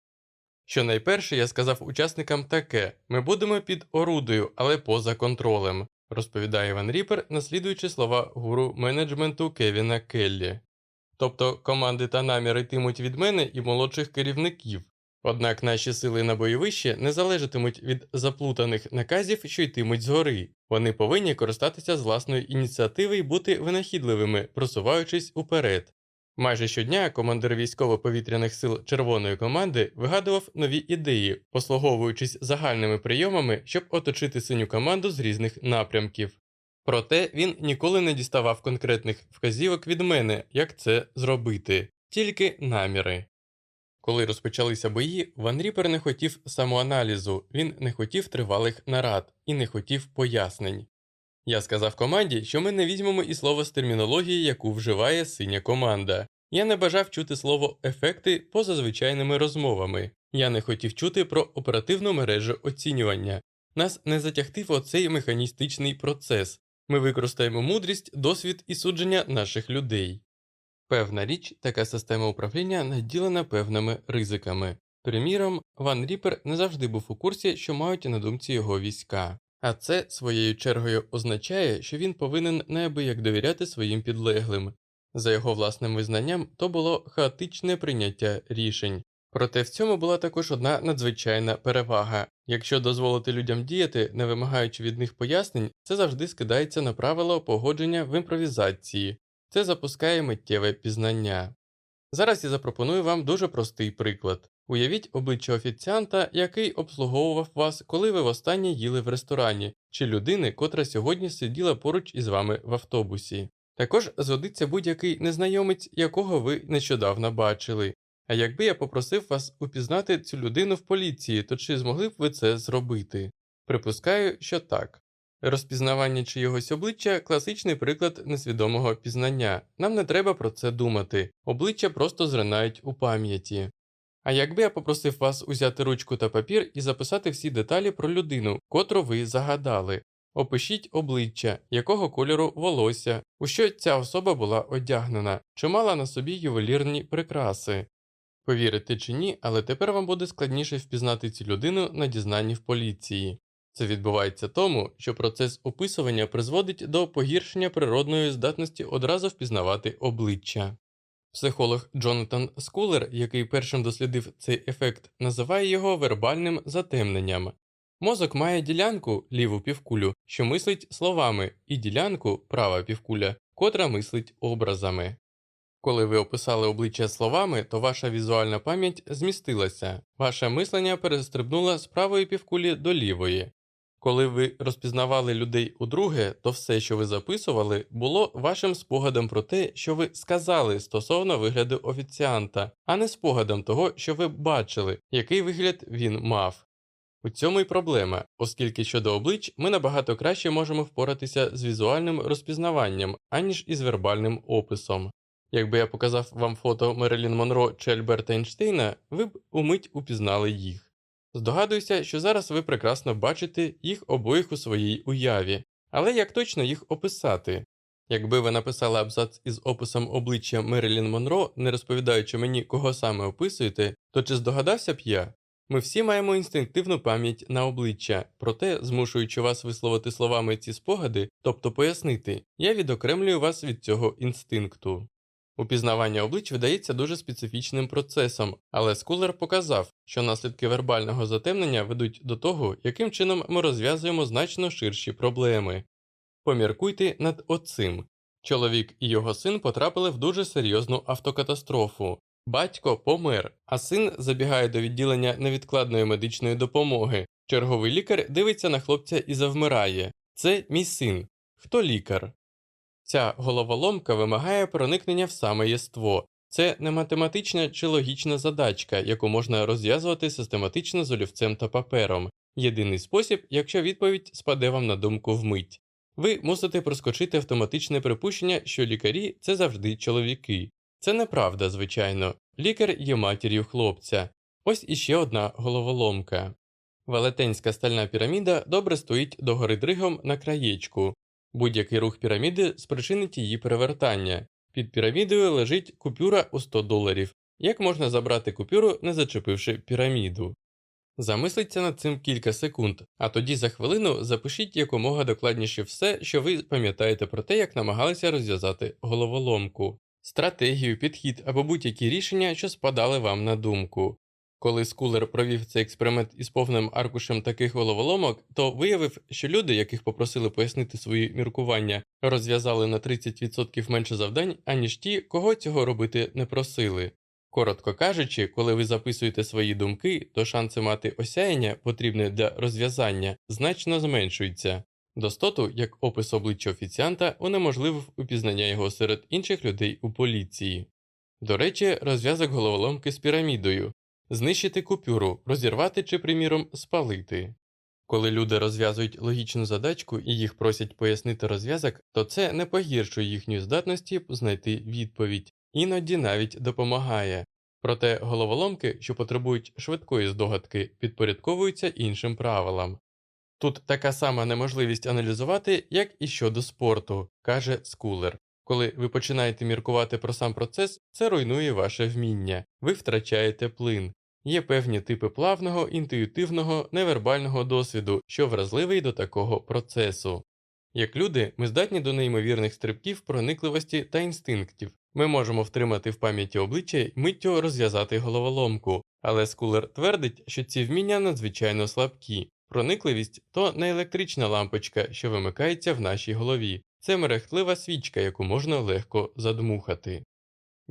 Щонайперше я сказав учасникам таке ми будемо під орудою, але поза контролем, розповідає Ван Ріпер, наслідуючи слова гуру менеджменту Кевіна Келлі. Тобто команди та наміри йтимуть від мене і молодших керівників, однак наші сили на бойовище не залежатимуть від заплутаних наказів, що йтимуть згори. Вони повинні користатися з власної ініціативи і бути винахідливими, просуваючись уперед. Майже щодня командир військово-повітряних сил червоної команди вигадував нові ідеї, послуговуючись загальними прийомами, щоб оточити синю команду з різних напрямків. Проте він ніколи не діставав конкретних вказівок від мене, як це зробити, тільки наміри. Коли розпочалися бої, Ван Ріпер не хотів самоаналізу, він не хотів тривалих нарад і не хотів пояснень. Я сказав команді, що ми не візьмемо і слово з термінології, яку вживає синя команда. Я не бажав чути слово ефекти поза звичайними розмовами. Я не хотів чути про оперативну мережу оцінювання. Нас не затягти оцей механістичний процес. Ми використаємо мудрість, досвід і судження наших людей. Певна річ, така система управління наділена певними ризиками. Приміром, Ван Ріпер не завжди був у курсі, що мають на думці його війська. А це своєю чергою означає, що він повинен неабияк довіряти своїм підлеглим. За його власним визнанням, то було хаотичне прийняття рішень. Проте в цьому була також одна надзвичайна перевага якщо дозволити людям діяти, не вимагаючи від них пояснень, це завжди скидається на правило погодження в імпровізації, це запускає миттєве пізнання. Зараз я запропоную вам дуже простий приклад. Уявіть обличчя офіціанта, який обслуговував вас, коли ви востаннє їли в ресторані, чи людини, котра сьогодні сиділа поруч із вами в автобусі. Також згодиться будь-який незнайомець, якого ви нещодавно бачили. А якби я попросив вас упізнати цю людину в поліції, то чи змогли б ви це зробити? Припускаю, що так. Розпізнавання чиєгось обличчя класичний приклад несвідомого пізнання. Нам не треба про це думати, обличчя просто зринають у пам'яті. А якби я попросив вас узяти ручку та папір і записати всі деталі про людину, котру ви загадали, опишіть обличчя, якого кольору волосся, у що ця особа була одягнена, чи мала на собі ювелірні прикраси. Повірите чи ні, але тепер вам буде складніше впізнати цю людину на дізнанні в поліції. Це відбувається тому, що процес описування призводить до погіршення природної здатності одразу впізнавати обличчя. Психолог Джонатан Скулер, який першим дослідив цей ефект, називає його вербальним затемненням. Мозок має ділянку ліву півкулю, що мислить словами, і ділянку права півкуля, котра мислить образами. Коли ви описали обличчя словами, то ваша візуальна пам'ять змістилася, ваше мислення перестрибнуло з правої півкулі до лівої. Коли ви розпізнавали людей удруге, то все, що ви записували, було вашим спогадом про те, що ви сказали стосовно вигляду офіціанта, а не спогадом того, що ви бачили, який вигляд він мав. У цьому й проблема, оскільки щодо облич ми набагато краще можемо впоратися з візуальним розпізнаванням, аніж із вербальним описом. Якби я показав вам фото Мерелін Монро чи Альберта Ейнштейна, ви б умить упізнали їх. Здогадуюся, що зараз ви прекрасно бачите їх обоїх у своїй уяві, але як точно їх описати? Якби ви написали абзац із описом обличчя Мерелін Монро, не розповідаючи мені, кого саме описуєте, то чи здогадався б я? Ми всі маємо інстинктивну пам'ять на обличчя, проте, змушуючи вас висловити словами ці спогади, тобто пояснити, я відокремлюю вас від цього інстинкту. Упізнавання облич видається дуже специфічним процесом, але Скулер показав, що наслідки вербального затемнення ведуть до того, яким чином ми розв'язуємо значно ширші проблеми. Поміркуйте над оцим. Чоловік і його син потрапили в дуже серйозну автокатастрофу. Батько помер, а син забігає до відділення невідкладної медичної допомоги. Черговий лікар дивиться на хлопця і завмирає. Це мій син. Хто лікар? Ця головоломка вимагає проникнення в саме єство. Це не математична чи логічна задачка, яку можна розв'язувати систематично з олівцем та папером. Єдиний спосіб, якщо відповідь спаде вам на думку вмить. Ви мусите проскочити автоматичне припущення, що лікарі це завжди чоловіки. Це неправда, звичайно. Лікар є матір'ю хлопця. Ось іще одна головоломка. Велетенська стальна піраміда добре стоїть догори дригом на краєчку. Будь-який рух піраміди спричинить її перевертання. Під пірамідою лежить купюра у 100 доларів. Як можна забрати купюру, не зачепивши піраміду? Замисліться над цим кілька секунд, а тоді за хвилину запишіть якомога докладніше все, що ви пам'ятаєте про те, як намагалися розв'язати головоломку, стратегію, підхід або будь-які рішення, що спадали вам на думку. Коли Скулер провів цей експеримент із повним аркушем таких головоломок, то виявив, що люди, яких попросили пояснити свої міркування, розв'язали на 30% менше завдань, аніж ті, кого цього робити не просили. Коротко кажучи, коли ви записуєте свої думки, то шанси мати осяяння, потрібне для розв'язання, значно зменшуються. Достоту, як опис обличчя офіціанта, унеможливив упізнання його серед інших людей у поліції. До речі, розв'язок головоломки з пірамідою знищити купюру, розірвати чи, приміром, спалити. Коли люди розв'язують логічну задачку і їх просять пояснити розв'язок, то це не погіршує їхньої здатності знайти відповідь, іноді навіть допомагає. Проте головоломки, що потребують швидкої здогадки, підпорядковуються іншим правилам. Тут така сама неможливість аналізувати, як і щодо спорту, каже Скулер. Коли ви починаєте міркувати про сам процес, це руйнує ваше вміння, ви втрачаєте плин. Є певні типи плавного, інтуїтивного, невербального досвіду, що вразливий до такого процесу. Як люди, ми здатні до неймовірних стрибків, проникливості та інстинктів. Ми можемо втримати в пам'яті обличчя й миттю розв'язати головоломку, але Скулер твердить, що ці вміння надзвичайно слабкі. Проникливість то не електрична лампочка, що вимикається в нашій голові, це мерехтлива свічка, яку можна легко задмухати.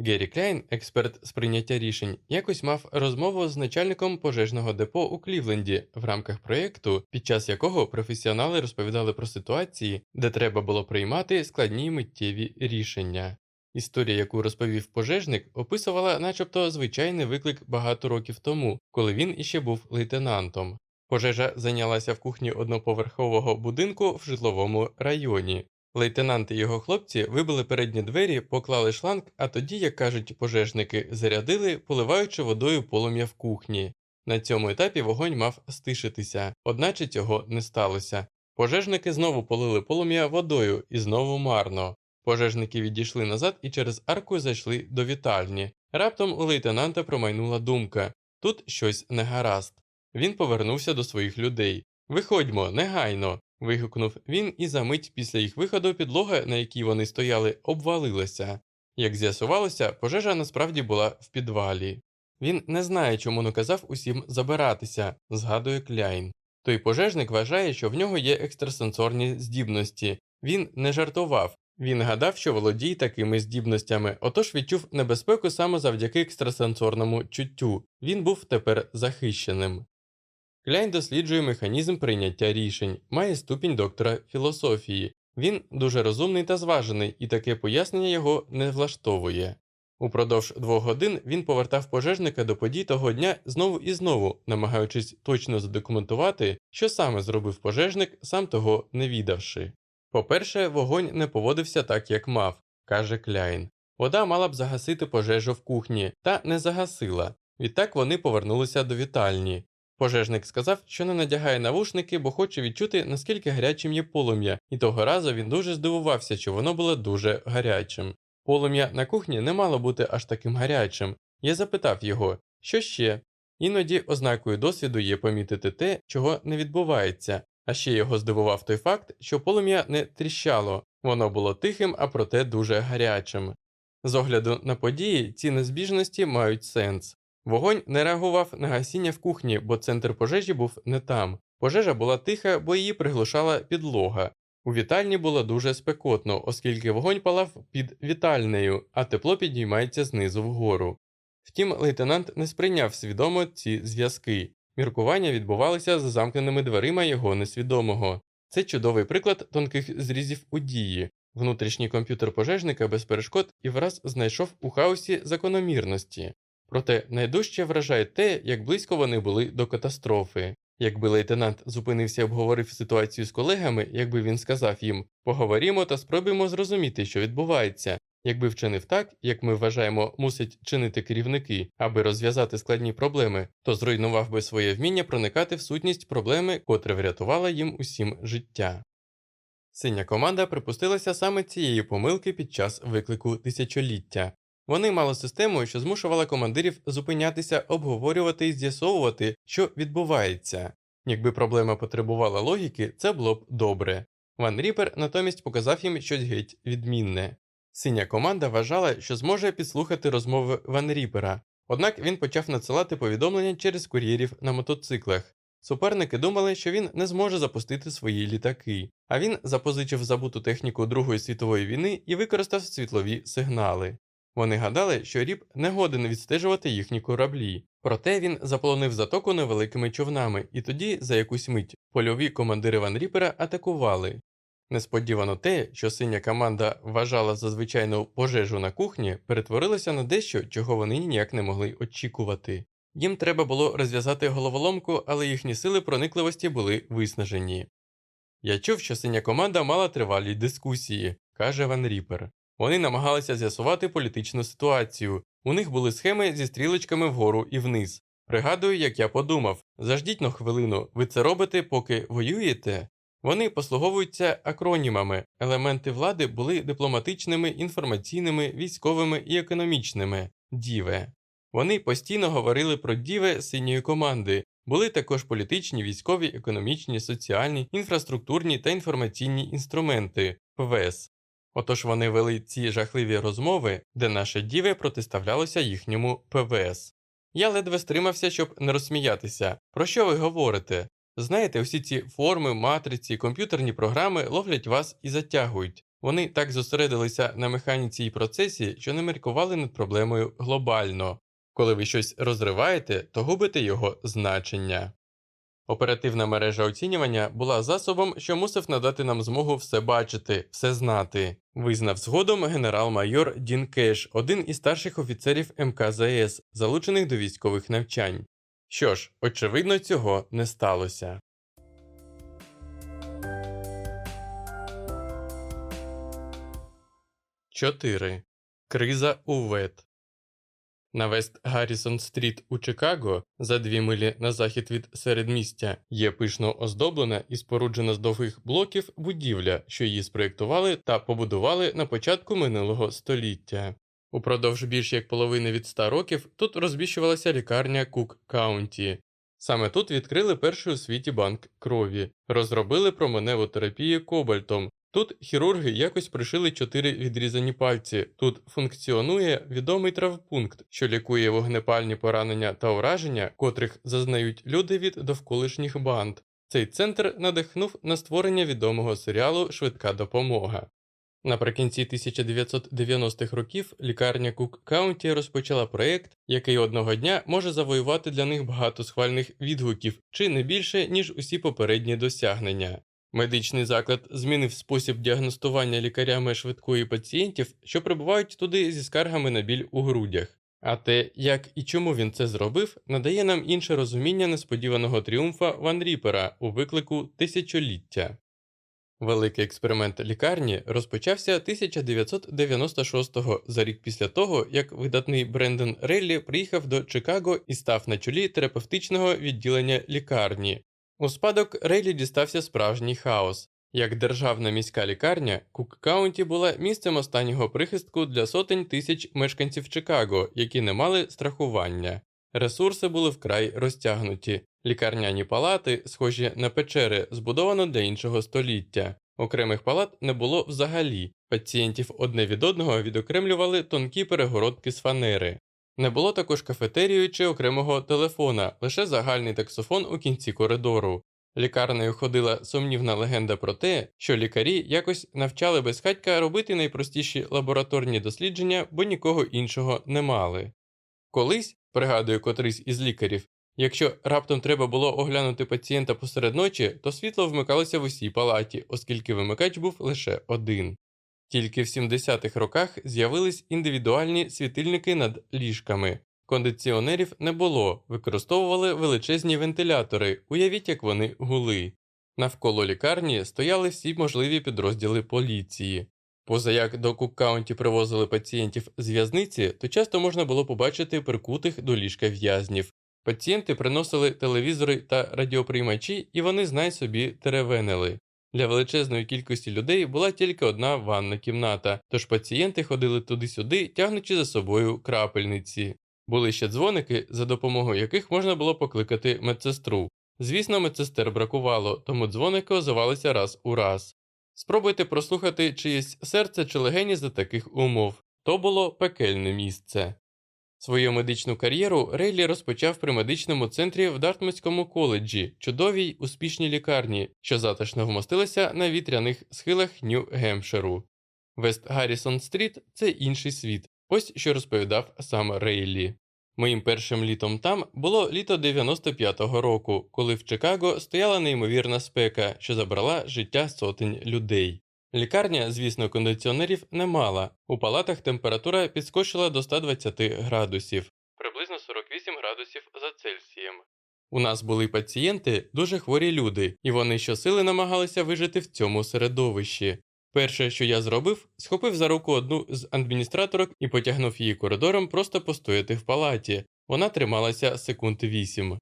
Геррі Кляйн, експерт з прийняття рішень, якось мав розмову з начальником пожежного депо у Клівленді в рамках проєкту, під час якого професіонали розповідали про ситуації, де треба було приймати складні миттєві рішення. Історія, яку розповів пожежник, описувала, начебто, звичайний виклик багато років тому, коли він іще був лейтенантом. Пожежа зайнялася в кухні одноповерхового будинку в житловому районі. Лейтенант і його хлопці вибили передні двері, поклали шланг, а тоді, як кажуть пожежники, зарядили, поливаючи водою полум'я в кухні. На цьому етапі вогонь мав стишитися, одначе цього не сталося. Пожежники знову полили полум'я водою і знову марно. Пожежники відійшли назад і через арку зайшли до вітальні. Раптом у лейтенанта промайнула думка тут щось не гаразд. Він повернувся до своїх людей. Виходьмо, негайно. Вигукнув він, і за мить після їх виходу підлога, на якій вони стояли, обвалилася. Як з'ясувалося, пожежа насправді була в підвалі. Він не знає, чому наказав усім забиратися, згадує Кляйн. Той пожежник вважає, що в нього є екстрасенсорні здібності. Він не жартував, він гадав, що володіє такими здібностями, отож відчув небезпеку саме завдяки екстрасенсорному чуттю. Він був тепер захищеним. Кляйн досліджує механізм прийняття рішень, має ступінь доктора філософії. Він дуже розумний та зважений, і таке пояснення його не влаштовує. Упродовж двох годин він повертав пожежника до подій того дня знову і знову, намагаючись точно задокументувати, що саме зробив пожежник, сам того не відавши. По-перше, вогонь не поводився так, як мав, каже Кляйн. Вода мала б загасити пожежу в кухні, та не загасила. Відтак вони повернулися до вітальні. Пожежник сказав, що не надягає навушники, бо хоче відчути, наскільки гарячим є полум'я, і того разу він дуже здивувався, що воно було дуже гарячим. Полум'я на кухні не мало бути аж таким гарячим. Я запитав його, що ще? Іноді ознакою досвіду є помітити те, чого не відбувається, а ще його здивував той факт, що полум'я не тріщало, воно було тихим, а проте дуже гарячим. З огляду на події, ці незбіжності мають сенс. Вогонь не реагував на гасіння в кухні, бо центр пожежі був не там. Пожежа була тиха, бо її приглушала підлога. У вітальні було дуже спекотно, оскільки вогонь палав під вітальнею, а тепло підіймається знизу вгору. Втім, лейтенант не сприйняв свідомо ці зв'язки. Міркування відбувалися за замкненими дверима його несвідомого. Це чудовий приклад тонких зрізів у дії. Внутрішній комп'ютер пожежника без перешкод і враз знайшов у хаосі закономірності. Проте найдужче вражає те, як близько вони були до катастрофи. Якби лейтенант зупинився і обговорив ситуацію з колегами, якби він сказав їм поговоримо та спробуємо зрозуміти, що відбувається, якби вчинив так, як ми вважаємо, мусять чинити керівники, аби розв'язати складні проблеми, то зруйнував би своє вміння проникати в сутність проблеми, котре врятувала їм усім життя. Синя команда припустилася саме цієї помилки під час виклику тисячоліття. Вони мали систему, що змушувала командирів зупинятися, обговорювати і з'ясовувати, що відбувається. Якби проблема потребувала логіки, це було б добре. Ван Ріпер натомість показав їм щось геть відмінне. Синя команда вважала, що зможе підслухати розмови Ван Ріпера, однак він почав надсилати повідомлення через кур'єрів на мотоциклах. Суперники думали, що він не зможе запустити свої літаки, а він запозичив забуту техніку Другої світової війни і використав світлові сигнали. Вони гадали, що ріб не годен відстежувати їхні кораблі, проте він заполонив затоку невеликими човнами, і тоді, за якусь мить, польові командири Ван Ріпера атакували. Несподівано те, що синя команда вважала за звичайну пожежу на кухні, перетворилося на дещо, чого вони ніяк не могли очікувати. Їм треба було розв'язати головоломку, але їхні сили проникливості були виснажені. Я чув, що синя команда мала тривалі дискусії, каже Ван Ріпер. Вони намагалися з'ясувати політичну ситуацію. У них були схеми зі стрілочками вгору і вниз. Пригадую, як я подумав заждіть на хвилину, ви це робите, поки воюєте. Вони послуговуються акронімами, елементи влади були дипломатичними, інформаційними, військовими і економічними діве. Вони постійно говорили про діве синьої команди, були також політичні, військові, економічні, соціальні, інфраструктурні та інформаційні інструменти ПВС. Отож вони вели ці жахливі розмови, де наше діве протиставлялося їхньому ПВС. Я ледве стримався, щоб не розсміятися. Про що ви говорите? Знаєте, усі ці форми, матриці, комп'ютерні програми ловлять вас і затягують. Вони так зосередилися на механіці і процесі, що не міркували над проблемою глобально. Коли ви щось розриваєте, то губите його значення. Оперативна мережа оцінювання була засобом, що мусив надати нам змогу все бачити, все знати, визнав згодом генерал-майор Дін Кеш, один із старших офіцерів МКЗС, залучених до військових навчань. Що ж, очевидно, цього не сталося. Чотири Криза у ВЕТ на Вест Гаррісон Стріт у Чикаго, за дві милі на захід від середмістя, є пишно оздоблена і споруджена з довгих блоків будівля, що її спроєктували та побудували на початку минулого століття. Упродовж більш як половини від ста років тут розміщувалася лікарня Кук Каунті. Саме тут відкрили перший у світі банк крові, розробили променеву терапію кобальтом. Тут хірурги якось пришили чотири відрізані пальці. Тут функціонує відомий травпункт, що лікує вогнепальні поранення та ураження, котрих зазнають люди від довколишніх банд. Цей центр надихнув на створення відомого серіалу Швидка допомога. Наприкінці 1990-х років лікарня Кук Каунті розпочала проєкт, який одного дня може завоювати для них багато схвальних відгуків чи не більше, ніж усі попередні досягнення. Медичний заклад змінив спосіб діагностування лікарями швидкої пацієнтів, що прибувають туди зі скаргами на біль у грудях. А те, як і чому він це зробив, надає нам інше розуміння несподіваного тріумфа Ван Ріпера у виклику тисячоліття. Великий експеримент лікарні розпочався 1996-го, за рік після того, як видатний Брендон Реллі приїхав до Чикаго і став на чолі терапевтичного відділення лікарні. У спадок Рейлі дістався справжній хаос. Як державна міська лікарня, Кук Каунті була місцем останнього прихистку для сотень тисяч мешканців Чикаго, які не мали страхування. Ресурси були вкрай розтягнуті. Лікарняні палати, схожі на печери, збудовано для іншого століття. Окремих палат не було взагалі. Пацієнтів одне від одного відокремлювали тонкі перегородки з фанери. Не було також кафетерію чи окремого телефона, лише загальний таксофон у кінці коридору. Лікарнею ходила сумнівна легенда про те, що лікарі якось навчали безхатька робити найпростіші лабораторні дослідження, бо нікого іншого не мали. Колись, пригадує котрийсь із лікарів, якщо раптом треба було оглянути пацієнта посеред ночі, то світло вмикалося в усій палаті, оскільки вимикач був лише один. Тільки в 70-х роках з'явились індивідуальні світильники над ліжками. Кондиціонерів не було, використовували величезні вентилятори, уявіть, як вони гули. Навколо лікарні стояли всі можливі підрозділи поліції. Поза як до Кук-Каунті привозили пацієнтів з в'язниці, то часто можна було побачити прикутих до ліжка в'язнів. Пацієнти приносили телевізори та радіоприймачі, і вони знай собі теревенили. Для величезної кількості людей була тільки одна ванна кімната, тож пацієнти ходили туди-сюди, тягнучи за собою крапельниці. Були ще дзвоники, за допомогою яких можна було покликати медсестру. Звісно, медсестер бракувало, тому дзвоники озивалися раз у раз. Спробуйте прослухати чиєсь серце чи легені за таких умов то було пекельне місце. Свою медичну кар'єру Рейлі розпочав при медичному центрі в Дартмутському коледжі, чудовій успішній лікарні, що затишно вмостилася на вітряних схилах Нью-Гемпширу. Вест Гаррісон Стріт це інший світ, ось що розповідав сам Рейлі. Моїм першим літом там було літо 95-го року, коли в Чикаго стояла неймовірна спека, що забрала життя сотень людей. Лікарня, звісно, кондиціонерів не мала. У палатах температура підскочила до 120 градусів, приблизно 48 градусів за Цельсієм. У нас були пацієнти, дуже хворі люди, і вони щосили намагалися вижити в цьому середовищі. Перше, що я зробив, схопив за руку одну з адміністраторок і потягнув її коридором просто постояти в палаті. Вона трималася секунд вісім.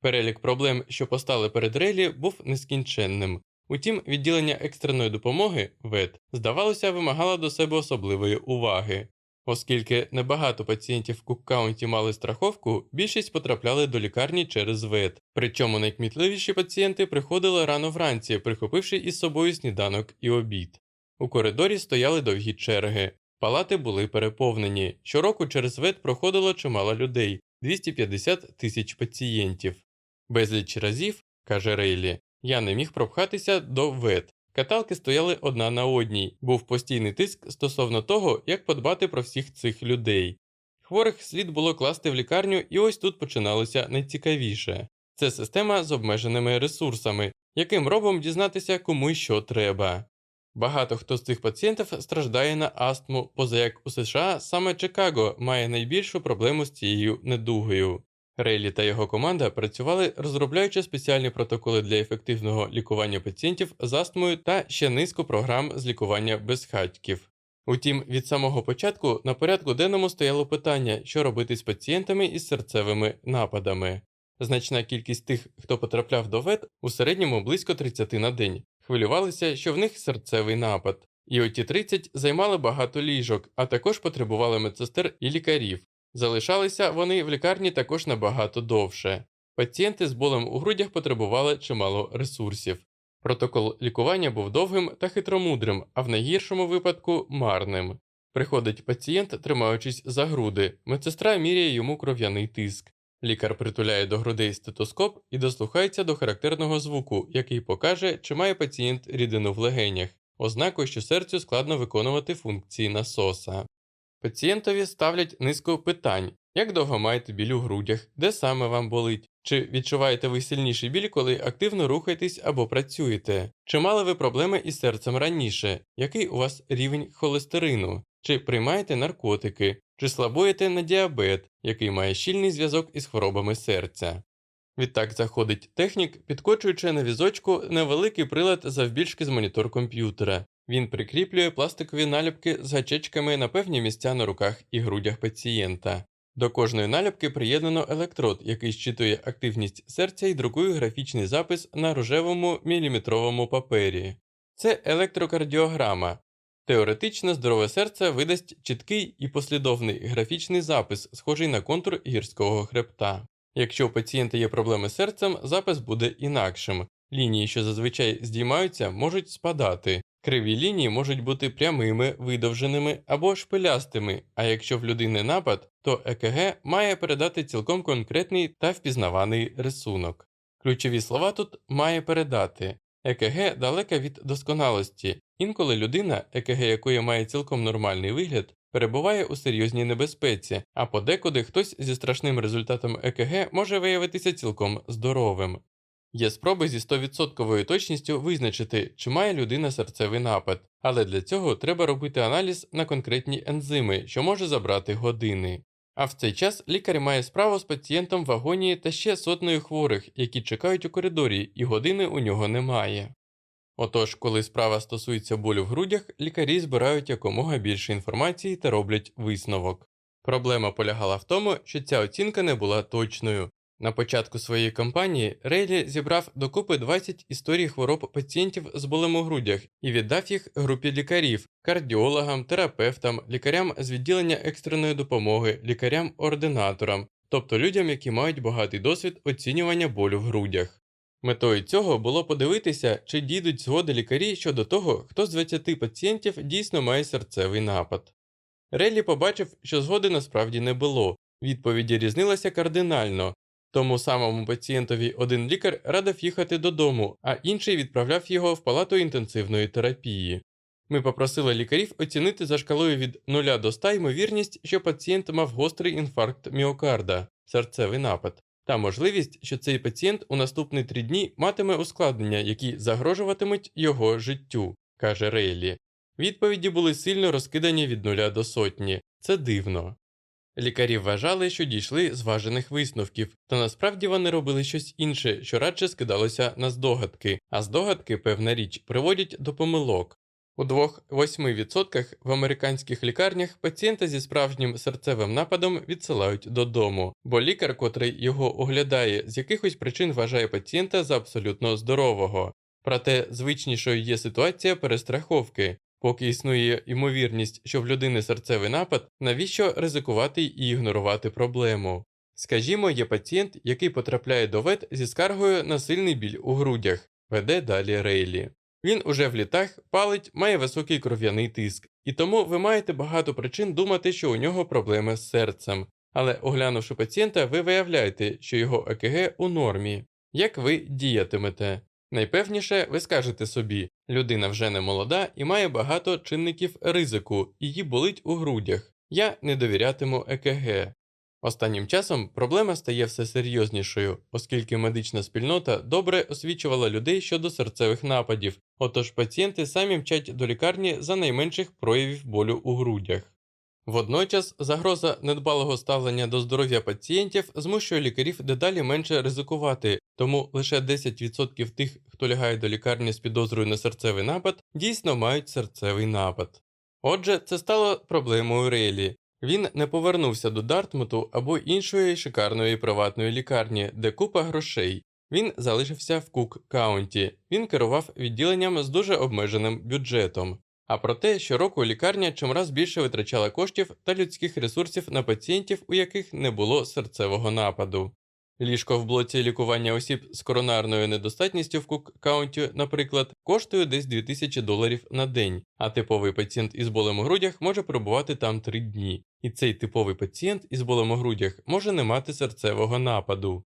Перелік проблем, що постали перед Рейлі, був нескінченним. Утім, відділення екстреної допомоги ВЕД, здавалося, вимагало до себе особливої уваги. Оскільки небагато пацієнтів в Куккаунті мали страховку, більшість потрапляли до лікарні через ВЕД. Причому найкмітливіші пацієнти приходили рано вранці, прихопивши із собою сніданок і обід. У коридорі стояли довгі черги. Палати були переповнені. Щороку через ВЕД проходило чимало людей 250 тисяч пацієнтів. Безліч разів, каже Рейлі, я не міг пропхатися до ВЕД. Каталки стояли одна на одній, був постійний тиск стосовно того, як подбати про всіх цих людей. Хворих слід було класти в лікарню, і ось тут починалося найцікавіше це система з обмеженими ресурсами, яким робом дізнатися кому й що треба. Багато хто з цих пацієнтів страждає на астму, поза як у США саме Чикаго має найбільшу проблему з цією недугою. Рейлі та його команда працювали, розробляючи спеціальні протоколи для ефективного лікування пацієнтів з астмою та ще низку програм з лікування безхатьків. Утім, від самого початку на порядку денному стояло питання, що робити з пацієнтами із серцевими нападами. Значна кількість тих, хто потрапляв до ВЕД, у середньому близько 30 на день, хвилювалися, що в них серцевий напад, і оті 30 займали багато ліжок, а також потребували медсестер і лікарів. Залишалися вони в лікарні також набагато довше. Пацієнти з болем у грудях потребували чимало ресурсів. Протокол лікування був довгим та хитромудрим, а в найгіршому випадку марним. Приходить пацієнт, тримаючись за груди, медсестра міряє йому кров'яний тиск. Лікар притуляє до грудей стетоскоп і дослухається до характерного звуку, який покаже, чи має пацієнт рідину в легенях, ознакою, що серцю складно виконувати функції насоса. Пацієнтові ставлять низку питань: як довго маєте біль у грудях, де саме вам болить, чи відчуваєте ви сильніший біль, коли активно рухаєтесь або працюєте, чи мали ви проблеми із серцем раніше, який у вас рівень холестерину, чи приймаєте наркотики, чи слабуєте на діабет, який має щільний зв'язок із хворобами серця. Відтак заходить технік, підкочуючи на візочку невеликий прилад завбільшки з монітор комп'ютера. Він прикріплює пластикові наліпки з гачечками на певні місця на руках і грудях пацієнта. До кожної наліпки приєднано електрод, який щитує активність серця і друкує графічний запис на рожевому міліметровому папері. Це електрокардіограма. Теоретично здорове серце видасть чіткий і послідовний графічний запис, схожий на контур гірського хребта. Якщо у пацієнта є проблеми з серцем, запис буде інакшим. Лінії, що зазвичай здіймаються, можуть спадати. Криві лінії можуть бути прямими, видовженими або шпилястими, а якщо в людини напад, то ЕКГ має передати цілком конкретний та впізнаваний рисунок. Ключові слова тут має передати. ЕКГ далека від досконалості, інколи людина, ЕКГ якої має цілком нормальний вигляд, перебуває у серйозній небезпеці, а подекуди хтось зі страшним результатом ЕКГ може виявитися цілком здоровим. Є спроби зі 100% точністю визначити, чи має людина серцевий напад, але для цього треба робити аналіз на конкретні ензими, що може забрати години. А в цей час лікар має справу з пацієнтом в агонії та ще сотнею хворих, які чекають у коридорі, і години у нього немає. Отож, коли справа стосується болю в грудях, лікарі збирають якомога більше інформації та роблять висновок. Проблема полягала в тому, що ця оцінка не була точною. На початку своєї кампанії Рейлі зібрав докупи 20 історій хвороб пацієнтів з болем у грудях і віддав їх групі лікарів, кардіологам, терапевтам, лікарям з відділення екстреної допомоги, лікарям-ординаторам, тобто людям, які мають багатий досвід оцінювання болю в грудях. Метою цього було подивитися, чи дійдуть згоди лікарі щодо того, хто з 20 пацієнтів дійсно має серцевий напад. Рейлі побачив, що згоди насправді не було, відповіді різнилися кардинально. Тому самому пацієнтові один лікар радив їхати додому, а інший відправляв його в палату інтенсивної терапії. Ми попросили лікарів оцінити за шкалою від 0 до 100 ймовірність, що пацієнт мав гострий інфаркт міокарда, серцевий напад, та можливість, що цей пацієнт у наступні три дні матиме ускладнення, які загрожуватимуть його життю, каже Рейлі. Відповіді були сильно розкидані від нуля до сотні. Це дивно. Лікарі вважали, що дійшли зважених висновків, та насправді вони робили щось інше, що радше скидалося на здогадки, а здогадки, певна річ, приводять до помилок. У 2-8% в американських лікарнях пацієнта зі справжнім серцевим нападом відсилають додому, бо лікар, котрий його оглядає, з якихось причин вважає пацієнта за абсолютно здорового. Проте звичнішою є ситуація перестраховки. Поки існує ймовірність, що в людини серцевий напад, навіщо ризикувати і ігнорувати проблему? Скажімо, є пацієнт, який потрапляє до вет зі скаргою на сильний біль у грудях, веде далі Рейлі. Він уже в літах палить, має високий кров'яний тиск, і тому ви маєте багато причин думати, що у нього проблеми з серцем. Але оглянувши пацієнта, ви виявляєте, що його ЕКГ у нормі. Як ви діятимете? Найпевніше, ви скажете собі, людина вже не молода і має багато чинників ризику, її болить у грудях. Я не довірятиму ЕКГ. Останнім часом проблема стає все серйознішою, оскільки медична спільнота добре освічувала людей щодо серцевих нападів, отож пацієнти самі мчать до лікарні за найменших проявів болю у грудях. Водночас загроза недбалого ставлення до здоров'я пацієнтів змушує лікарів дедалі менше ризикувати, тому лише 10% тих, хто лягає до лікарні з підозрою на серцевий напад, дійсно мають серцевий напад. Отже, це стало проблемою Рейлі. Він не повернувся до Дартмуту або іншої шикарної приватної лікарні, де купа грошей. Він залишився в Кук Каунті. Він керував відділенням з дуже обмеженим бюджетом. А проте щороку лікарня чимраз більше витрачала коштів та людських ресурсів на пацієнтів, у яких не було серцевого нападу. Ліжко в блоці лікування осіб з коронарною недостатністю в Кук-каунті, наприклад, коштує десь 2000 доларів на день, а типовий пацієнт із болем у грудях може перебувати там 3 дні. І цей типовий пацієнт із болем у грудях може не мати серцевого нападу.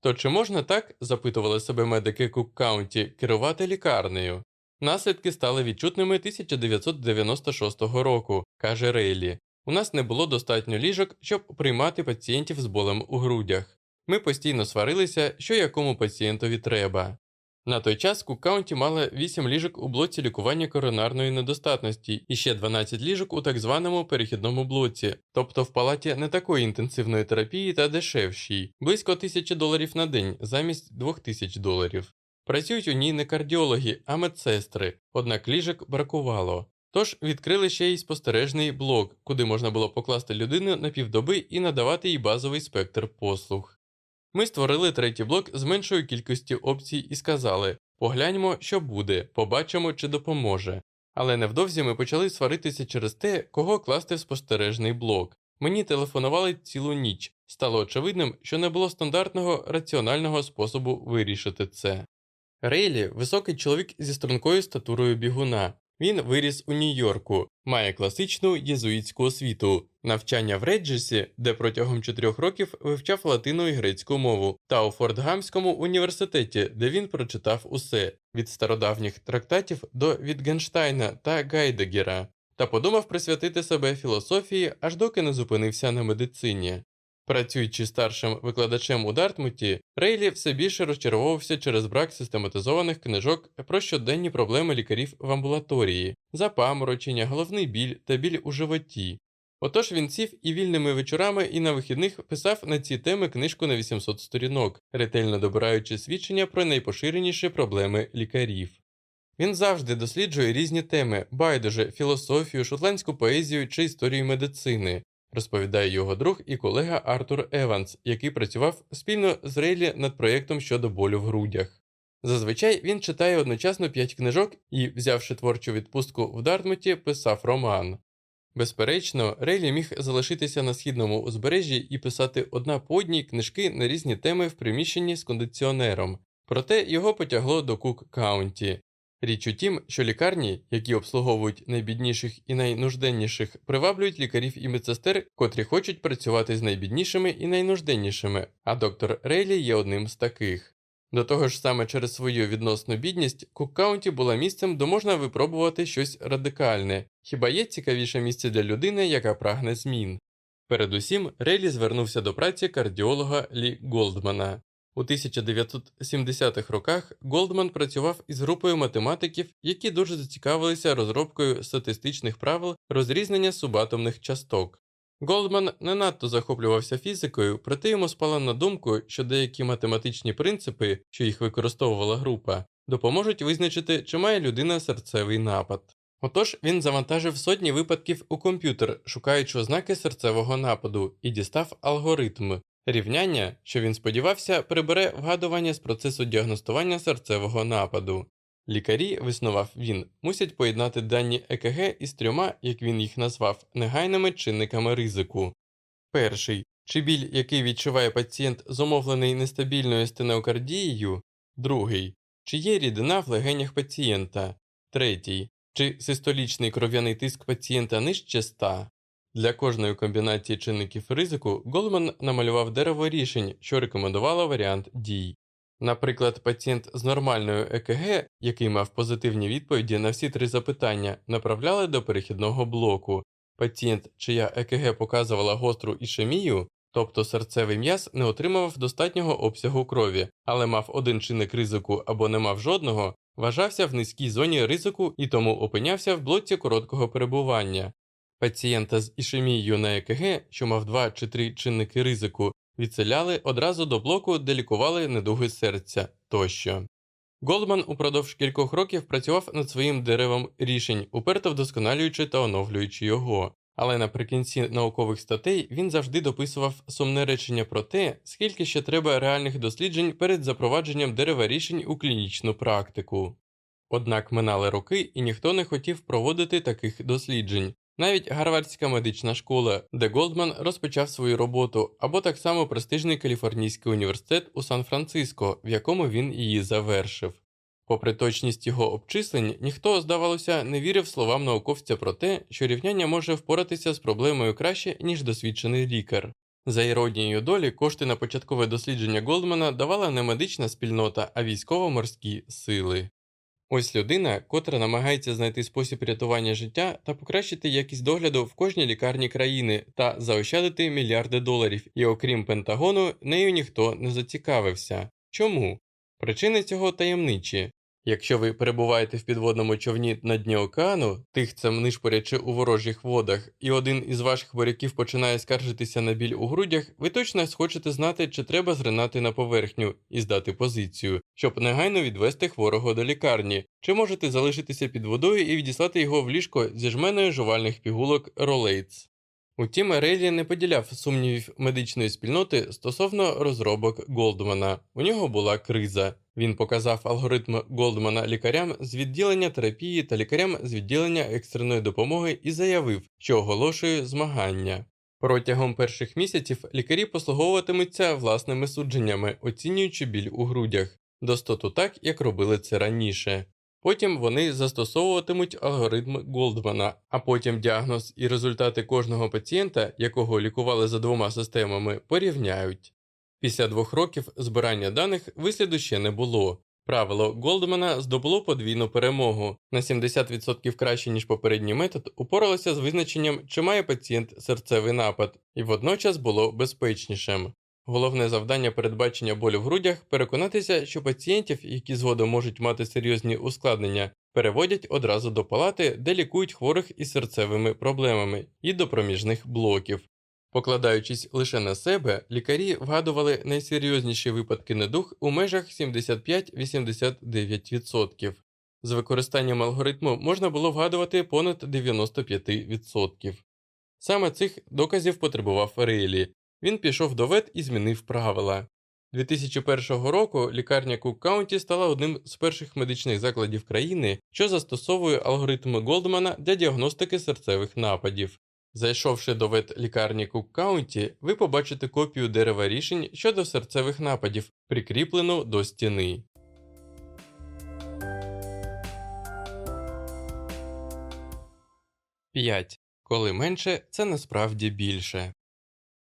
То чи можна так, запитували себе медики Кук-каунті, керувати лікарнею? Наслідки стали відчутними 1996 року, каже Рейлі. У нас не було достатньо ліжок, щоб приймати пацієнтів з болем у грудях. Ми постійно сварилися, що якому пацієнтові треба. На той час Кук-каунті мала 8 ліжок у блоці лікування коронарної недостатності і ще 12 ліжок у так званому перехідному блоці, тобто в палаті не такої інтенсивної терапії та дешевшій, близько 1000 доларів на день замість 2000 доларів. Працюють у ній не кардіологи, а медсестри, однак ліжок бракувало. Тож відкрили ще й спостережний блок, куди можна було покласти людину на півдоби і надавати їй базовий спектр послуг. Ми створили третій блок з меншою кількістю опцій і сказали погляньмо, що буде, побачимо, чи допоможе. Але невдовзі ми почали сваритися через те, кого класти в спостережний блок. Мені телефонували цілу ніч. Стало очевидним, що не було стандартного раціонального способу вирішити це. Рейлі високий чоловік зі стрункою статурою бігуна. Він виріс у Нью-Йорку, має класичну єзуїтську освіту, навчання в Реджесі, де протягом чотирьох років вивчав латину і грецьку мову, та у Фортгамському університеті, де він прочитав усе від стародавніх трактатів до Вітгенштайна та Гайдегера, та подумав присвятити себе філософії, аж доки не зупинився на медицині. Працюючи старшим викладачем у Дартмуті, Рейлі все більше розчаровувався через брак систематизованих книжок про щоденні проблеми лікарів в амбулаторії, запаморочення, головний біль та біль у животі. Отож він сів і вільними вечорами і на вихідних писав на ці теми книжку на 800 сторінок, ретельно добираючи свідчення про найпоширеніші проблеми лікарів. Він завжди досліджує різні теми байдуже, філософію, шотландську поезію чи історію медицини, розповідає його друг і колега Артур Еванс, який працював спільно з Рейлі над проєктом щодо болю в грудях. Зазвичай він читає одночасно п'ять книжок і, взявши творчу відпустку в Дартмуті, писав роман. Безперечно, Рейлі міг залишитися на східному узбережжі і писати одна по одній книжки на різні теми в приміщенні з кондиціонером, проте його потягло до Кук Каунті, Річ у тім, що лікарні, які обслуговують найбідніших і найнужденніших, приваблюють лікарів і медсестер, котрі хочуть працювати з найбіднішими і найнужденнішими, а доктор Рейлі є одним з таких. До того ж, саме через свою відносну бідність Кук-Каунті була місцем, де можна випробувати щось радикальне, хіба є цікавіше місце для людини, яка прагне змін. Передусім, Рейлі звернувся до праці кардіолога Лі Голдмана. У 1970-х роках Голдман працював із групою математиків, які дуже зацікавилися розробкою статистичних правил розрізнення субатомних часток. Голдман не надто захоплювався фізикою, проте йому спало на думку, що деякі математичні принципи, що їх використовувала група, допоможуть визначити, чи має людина серцевий напад. Отож він завантажив сотні випадків у комп'ютер, шукаючи ознаки серцевого нападу, і дістав алгоритм, Рівняння, що він сподівався, прибере вгадування з процесу діагностування серцевого нападу. Лікарі, виснував він, мусять поєднати дані ЕКГ із трьома, як він їх назвав, негайними чинниками ризику. Перший. Чи біль, який відчуває пацієнт, зумовлений нестабільною стенокардією, другий. Чи є рідина в легенях пацієнта, третій. Чи систолічний кров'яний тиск пацієнта нижче 100, для кожної комбінації чинників ризику Голман намалював дерево рішень, що рекомендувало варіант дій. Наприклад, пацієнт з нормальною ЕКГ, який мав позитивні відповіді на всі три запитання, направляли до перехідного блоку. Пацієнт, чия ЕКГ показувала гостру ішемію, тобто серцевий м'яз, не отримував достатнього обсягу крові, але мав один чинник ризику або не мав жодного, вважався в низькій зоні ризику і тому опинявся в блоці короткого перебування. Пацієнта з ішемією на ЕКГ, що мав два чи три чинники ризику, відселяли одразу до блоку, де лікували недуги серця тощо. Голдман упродовж кількох років працював над своїм деревом рішень, уперто вдосконалюючи та оновлюючи його. Але наприкінці наукових статей він завжди дописував сумне речення про те, скільки ще треба реальних досліджень перед запровадженням дерева рішень у клінічну практику. Однак минали роки і ніхто не хотів проводити таких досліджень, Навіть Гарвардська медична школа, де Голдман розпочав свою роботу, або так само престижний Каліфорнійський університет у Сан-Франциско, в якому він її завершив. Попри точність його обчислень, ніхто, здавалося, не вірив словам науковця про те, що рівняння може впоратися з проблемою краще, ніж досвідчений лікар. За іронією долі, кошти на початкове дослідження Голдмана давала не медична спільнота, а військово-морські сили. Ось людина, котра намагається знайти спосіб рятування життя та покращити якість догляду в кожній лікарні країни та заощадити мільярди доларів, і окрім Пентагону, нею ніхто не зацікавився. Чому? Причини цього таємничі. Якщо ви перебуваєте в підводному човні на дні океану, тихцем нишпорячи у ворожих водах, і один із ваших моряків починає скаржитися на біль у грудях, ви точно схочете знати, чи треба зринати на поверхню і здати позицію, щоб негайно відвести хворого до лікарні, чи можете залишитися під водою і відіслати його в ліжко зі жменою жувальних пігулок Ролейтс. Утім, Рейлі не поділяв сумнівів медичної спільноти стосовно розробок Голдмана. У нього була криза. Він показав алгоритм Голдмана лікарям з відділення терапії та лікарям з відділення екстреної допомоги і заявив, що оголошує змагання. Протягом перших місяців лікарі послуговуватимуться власними судженнями, оцінюючи біль у грудях, достоту так, як робили це раніше. Потім вони застосовуватимуть алгоритм Голдмана, а потім діагноз і результати кожного пацієнта, якого лікували за двома системами, порівняють. Після двох років збирання даних висліду ще не було. Правило Голдмана здобуло подвійну перемогу на 70% краще, ніж попередній метод, упоралося з визначенням, чи має пацієнт серцевий напад, і водночас було безпечнішим. Головне завдання передбачення болю в грудях переконатися, що пацієнтів, які згодом можуть мати серйозні ускладнення, переводять одразу до палати, де лікують хворих із серцевими проблемами, і до проміжних блоків. Покладаючись лише на себе, лікарі вгадували найсерйозніші випадки недух у межах 75-89%. З використанням алгоритму можна було вгадувати понад 95%. Саме цих доказів потребував Рейлі, він пішов до вет і змінив правила. 2001 року лікарня Кук Каунті стала одним з перших медичних закладів країни, що застосовує алгоритми Голдмана для діагностики серцевих нападів. Зайшовши до вет лікарні Кук Каунті, ви побачите копію дерева рішень щодо серцевих нападів, прикріплену до стіни. П'ять. Коли менше, це насправді більше.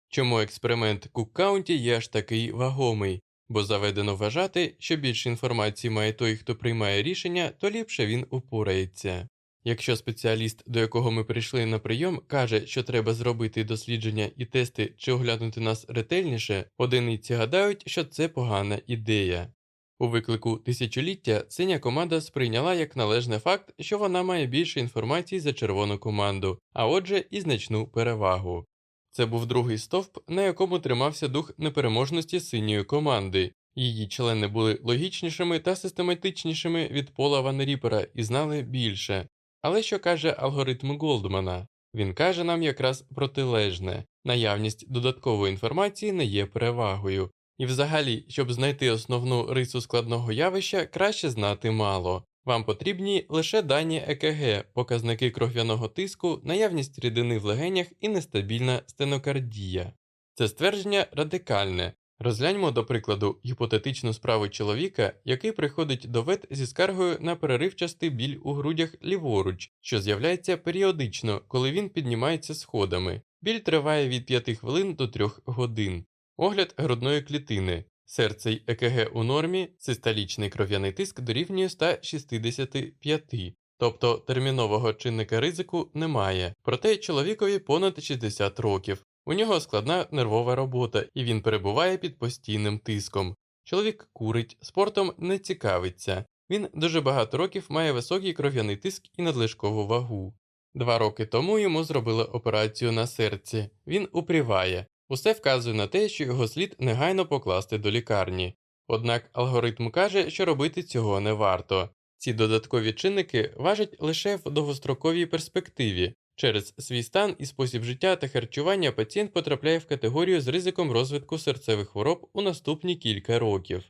Чому експеримент Кук Каунті є аж такий вагомий, бо заведено вважати, що більше інформації має той, хто приймає рішення, то ліпше він упорається. Якщо спеціаліст, до якого ми прийшли на прийом, каже, що треба зробити дослідження і тести чи оглянути нас ретельніше, одиниці гадають, що це погана ідея. У виклику тисячоліття синя команда сприйняла як належний факт, що вона має більше інформації за червону команду, а отже, і значну перевагу. Це був другий стовп, на якому тримався дух непереможності синьої команди. Її члени були логічнішими та систематичнішими від Пола Ван Ріпера і знали більше. Але що каже алгоритм Голдмана? Він каже нам якраз протилежне наявність додаткової інформації не є перевагою, і взагалі, щоб знайти основну рису складного явища, краще знати мало. Вам потрібні лише дані ЕКГ, показники кров'яного тиску, наявність рідини в легенях і нестабільна стенокардія. Це ствердження радикальне. Розгляньмо, до прикладу, гіпотетичну справу чоловіка, який приходить до вет зі скаргою на переривчастий біль у грудях ліворуч, що з'являється періодично, коли він піднімається сходами. Біль триває від 5 хвилин до 3 годин. Огляд грудної клітини. Серце й ЕКГ у нормі, систолічний кров'яний тиск дорівнює 165, тобто термінового чинника ризику немає, проте чоловікові понад 60 років. У нього складна нервова робота, і він перебуває під постійним тиском. Чоловік курить, спортом не цікавиться. Він дуже багато років має високий кров'яний тиск і надлишкову вагу. Два роки тому йому зробили операцію на серці. Він упріває. Усе вказує на те, що його слід негайно покласти до лікарні. Однак алгоритм каже, що робити цього не варто. Ці додаткові чинники важать лише в довгостроковій перспективі. Через свій стан і спосіб життя та харчування пацієнт потрапляє в категорію з ризиком розвитку серцевих хвороб у наступні кілька років.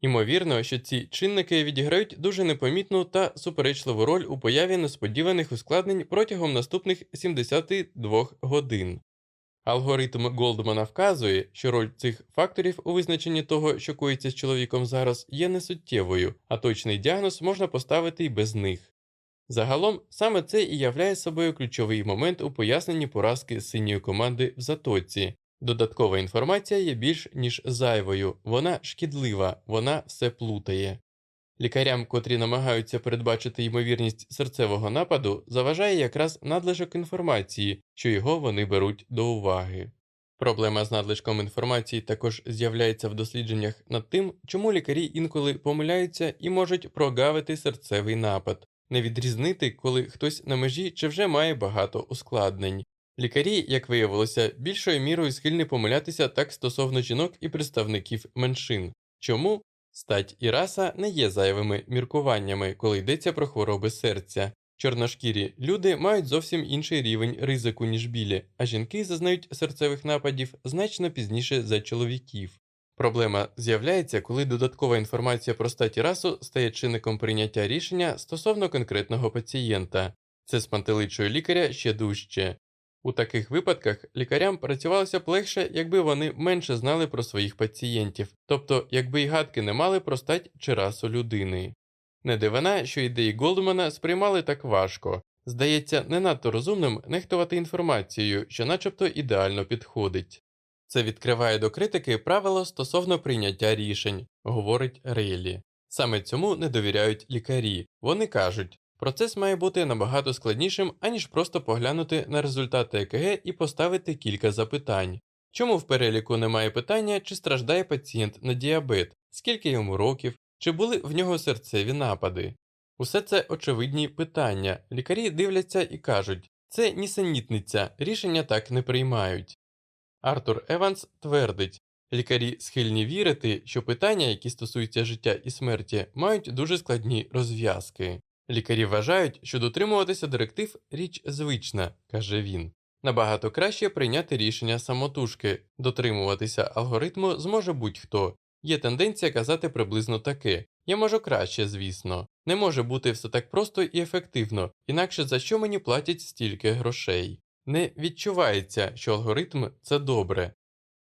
Ймовірно, що ці чинники відіграють дуже непомітну та суперечливу роль у появі несподіваних ускладнень протягом наступних 72 годин. Алгоритм Голдмана вказує, що роль цих факторів у визначенні того, що коїться з чоловіком зараз, є несуттєвою, а точний діагноз можна поставити й без них. Загалом, саме це і являє собою ключовий момент у поясненні поразки синьої команди в затоці. Додаткова інформація є більш ніж зайвою, вона шкідлива, вона все плутає. Лікарям, котрі намагаються передбачити ймовірність серцевого нападу, заважає якраз надлишок інформації, що його вони беруть до уваги. Проблема з надлишком інформації також з'являється в дослідженнях над тим, чому лікарі інколи помиляються і можуть прогавити серцевий напад, не відрізнити, коли хтось на межі чи вже має багато ускладнень. Лікарі, як виявилося, більшою мірою схильні помилятися так стосовно жінок і представників меншин. Чому? Стать і раса не є зайвими міркуваннями, коли йдеться про хвороби серця. Чорношкірі люди мають зовсім інший рівень ризику, ніж білі, а жінки зазнають серцевих нападів значно пізніше за чоловіків. Проблема з'являється, коли додаткова інформація про стать і расу стає чинником прийняття рішення стосовно конкретного пацієнта. Це спантеличує лікаря ще дужче. У таких випадках лікарям працювалося б легше, якби вони менше знали про своїх пацієнтів, тобто якби й гадки не мали про стать чи расу людини. Не дивина, що ідеї Голдмана сприймали так важко. Здається, не надто розумним нехтувати інформацією, що начебто ідеально підходить. Це відкриває до критики правило стосовно прийняття рішень, говорить Рейлі. Саме цьому не довіряють лікарі. Вони кажуть, процес має бути набагато складнішим, аніж просто поглянути на результати ЕКГ і поставити кілька запитань. Чому в переліку немає питання, чи страждає пацієнт на діабет, скільки йому років, чи були в нього серцеві напади? Усе це очевидні питання. Лікарі дивляться і кажуть, це нісенітниця, рішення так не приймають. Артур Еванс твердить, лікарі схильні вірити, що питання, які стосуються життя і смерті, мають дуже складні розв'язки. Лікарі вважають, що дотримуватися директив річ звична, каже він. Набагато краще прийняти рішення самотужки, дотримуватися алгоритму зможе будь-хто. Є тенденція казати приблизно таке я можу краще, звісно, не може бути все так просто і ефективно, інакше за що мені платять стільки грошей. Не відчувається, що алгоритм це добре.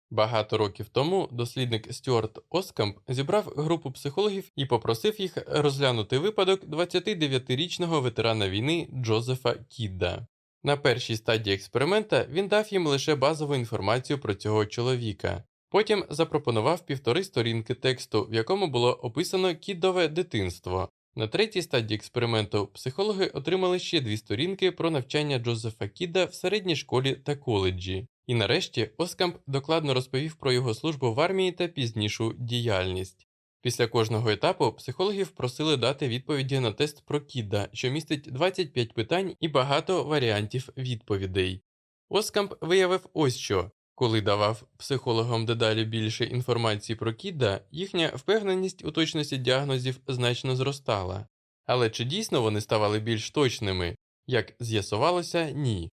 Багато років тому дослідник Стюарт Оскамп зібрав групу психологів і попросив їх розглянути випадок 29-річного ветерана війни Джозефа Кідда. На першій стадії експеримента він дав їм лише базову інформацію про цього чоловіка. Потім запропонував півтори сторінки тексту, в якому було описано кідове дитинство. На третій стадії експерименту психологи отримали ще дві сторінки про навчання Джозефа Кіда в середній школі та коледжі. І нарешті Оскамп докладно розповів про його службу в армії та пізнішу діяльність. Після кожного етапу психологів просили дати відповіді на тест про Кіда, що містить 25 питань і багато варіантів відповідей. Оскамп виявив ось що. Коли давав психологам дедалі більше інформації про кіда, їхня впевненість у точності діагнозів значно зростала. Але чи дійсно вони ставали більш точними? Як з'ясувалося, ні.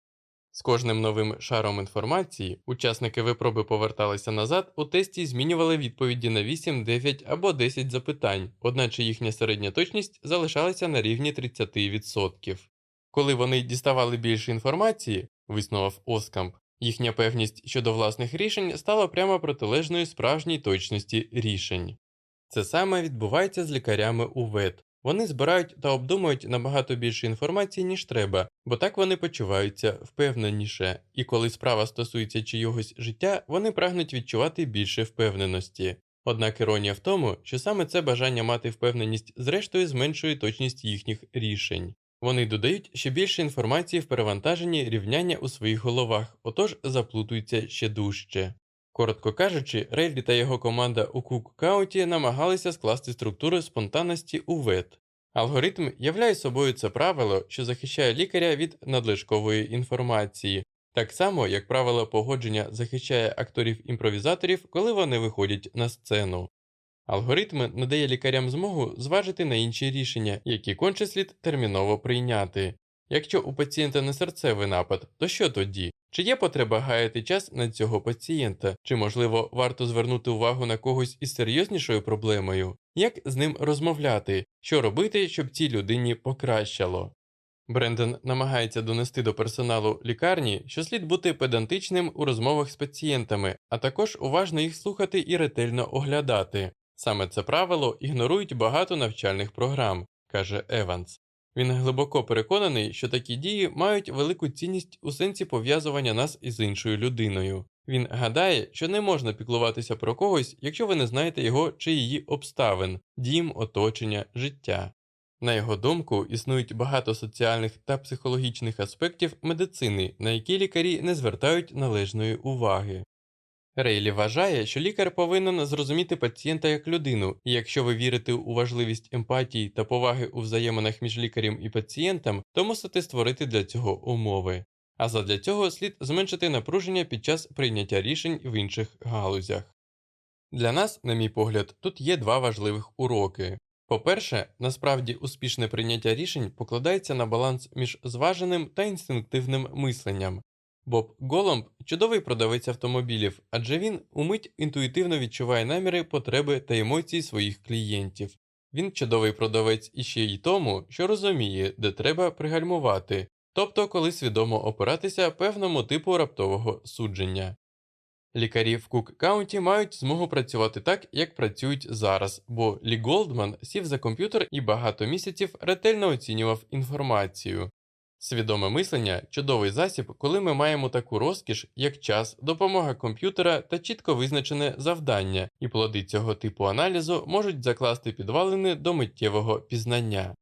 З кожним новим шаром інформації учасники випроби поверталися назад, у тесті змінювали відповіді на 8, 9 або 10 запитань, одначе їхня середня точність залишалася на рівні 30%. Коли вони діставали більше інформації, виснував Оскамп, Їхня певність щодо власних рішень стала прямо протилежною справжній точності рішень. Це саме відбувається з лікарями у ВЕД. Вони збирають та обдумують набагато більше інформації, ніж треба, бо так вони почуваються впевненіше, і коли справа стосується чийогось життя, вони прагнуть відчувати більше впевненості. Однак іронія в тому, що саме це бажання мати впевненість зрештою зменшує точність їхніх рішень. Вони додають ще більше інформації в перевантаженні рівняння у своїх головах, отож заплутуються ще дужче. Коротко кажучи, Рейлі та його команда у Кук-Кауті намагалися скласти структуру спонтанності у ВЕТ. Алгоритм являє собою це правило, що захищає лікаря від надлишкової інформації, так само як правило погодження захищає акторів-імпровізаторів, коли вони виходять на сцену. Алгоритм надає лікарям змогу зважити на інші рішення, які конче слід терміново прийняти. Якщо у пацієнта не серцевий напад, то що тоді? Чи є потреба гаяти час на цього пацієнта, чи, можливо, варто звернути увагу на когось із серйознішою проблемою? Як з ним розмовляти, що робити, щоб цій людині покращало? Брендон намагається донести до персоналу лікарні, що слід бути педантичним у розмовах з пацієнтами, а також уважно їх слухати і ретельно оглядати. Саме це правило ігнорують багато навчальних програм, каже Еванс. Він глибоко переконаний, що такі дії мають велику цінність у сенсі пов'язування нас із іншою людиною. Він гадає, що не можна піклуватися про когось, якщо ви не знаєте його чи її обставин, дім, оточення, життя. На його думку, існують багато соціальних та психологічних аспектів медицини, на які лікарі не звертають належної уваги. Рейлі вважає, що лікар повинен зрозуміти пацієнта як людину, і якщо ви вірите у важливість емпатії та поваги у взаєминах між лікарем і пацієнтом, то мусите створити для цього умови. А задля цього слід зменшити напруження під час прийняття рішень в інших галузях. Для нас, на мій погляд, тут є два важливих уроки. По-перше, насправді успішне прийняття рішень покладається на баланс між зваженим та інстинктивним мисленням. Боб Голомб чудовий продавець автомобілів, адже він умить інтуїтивно відчуває наміри, потреби та емоції своїх клієнтів. Він чудовий продавець іще й тому, що розуміє, де треба пригальмувати, тобто коли свідомо опиратися певному типу раптового судження. Лікарі в Кук Каунті мають змогу працювати так, як працюють зараз, бо Лі Голдман сів за комп'ютер і багато місяців ретельно оцінював інформацію. Свідоме мислення чудовий засіб, коли ми маємо таку розкіш, як час, допомога комп'ютера та чітко визначене завдання, і плоди цього типу аналізу можуть закласти підвалини до миттєвого пізнання.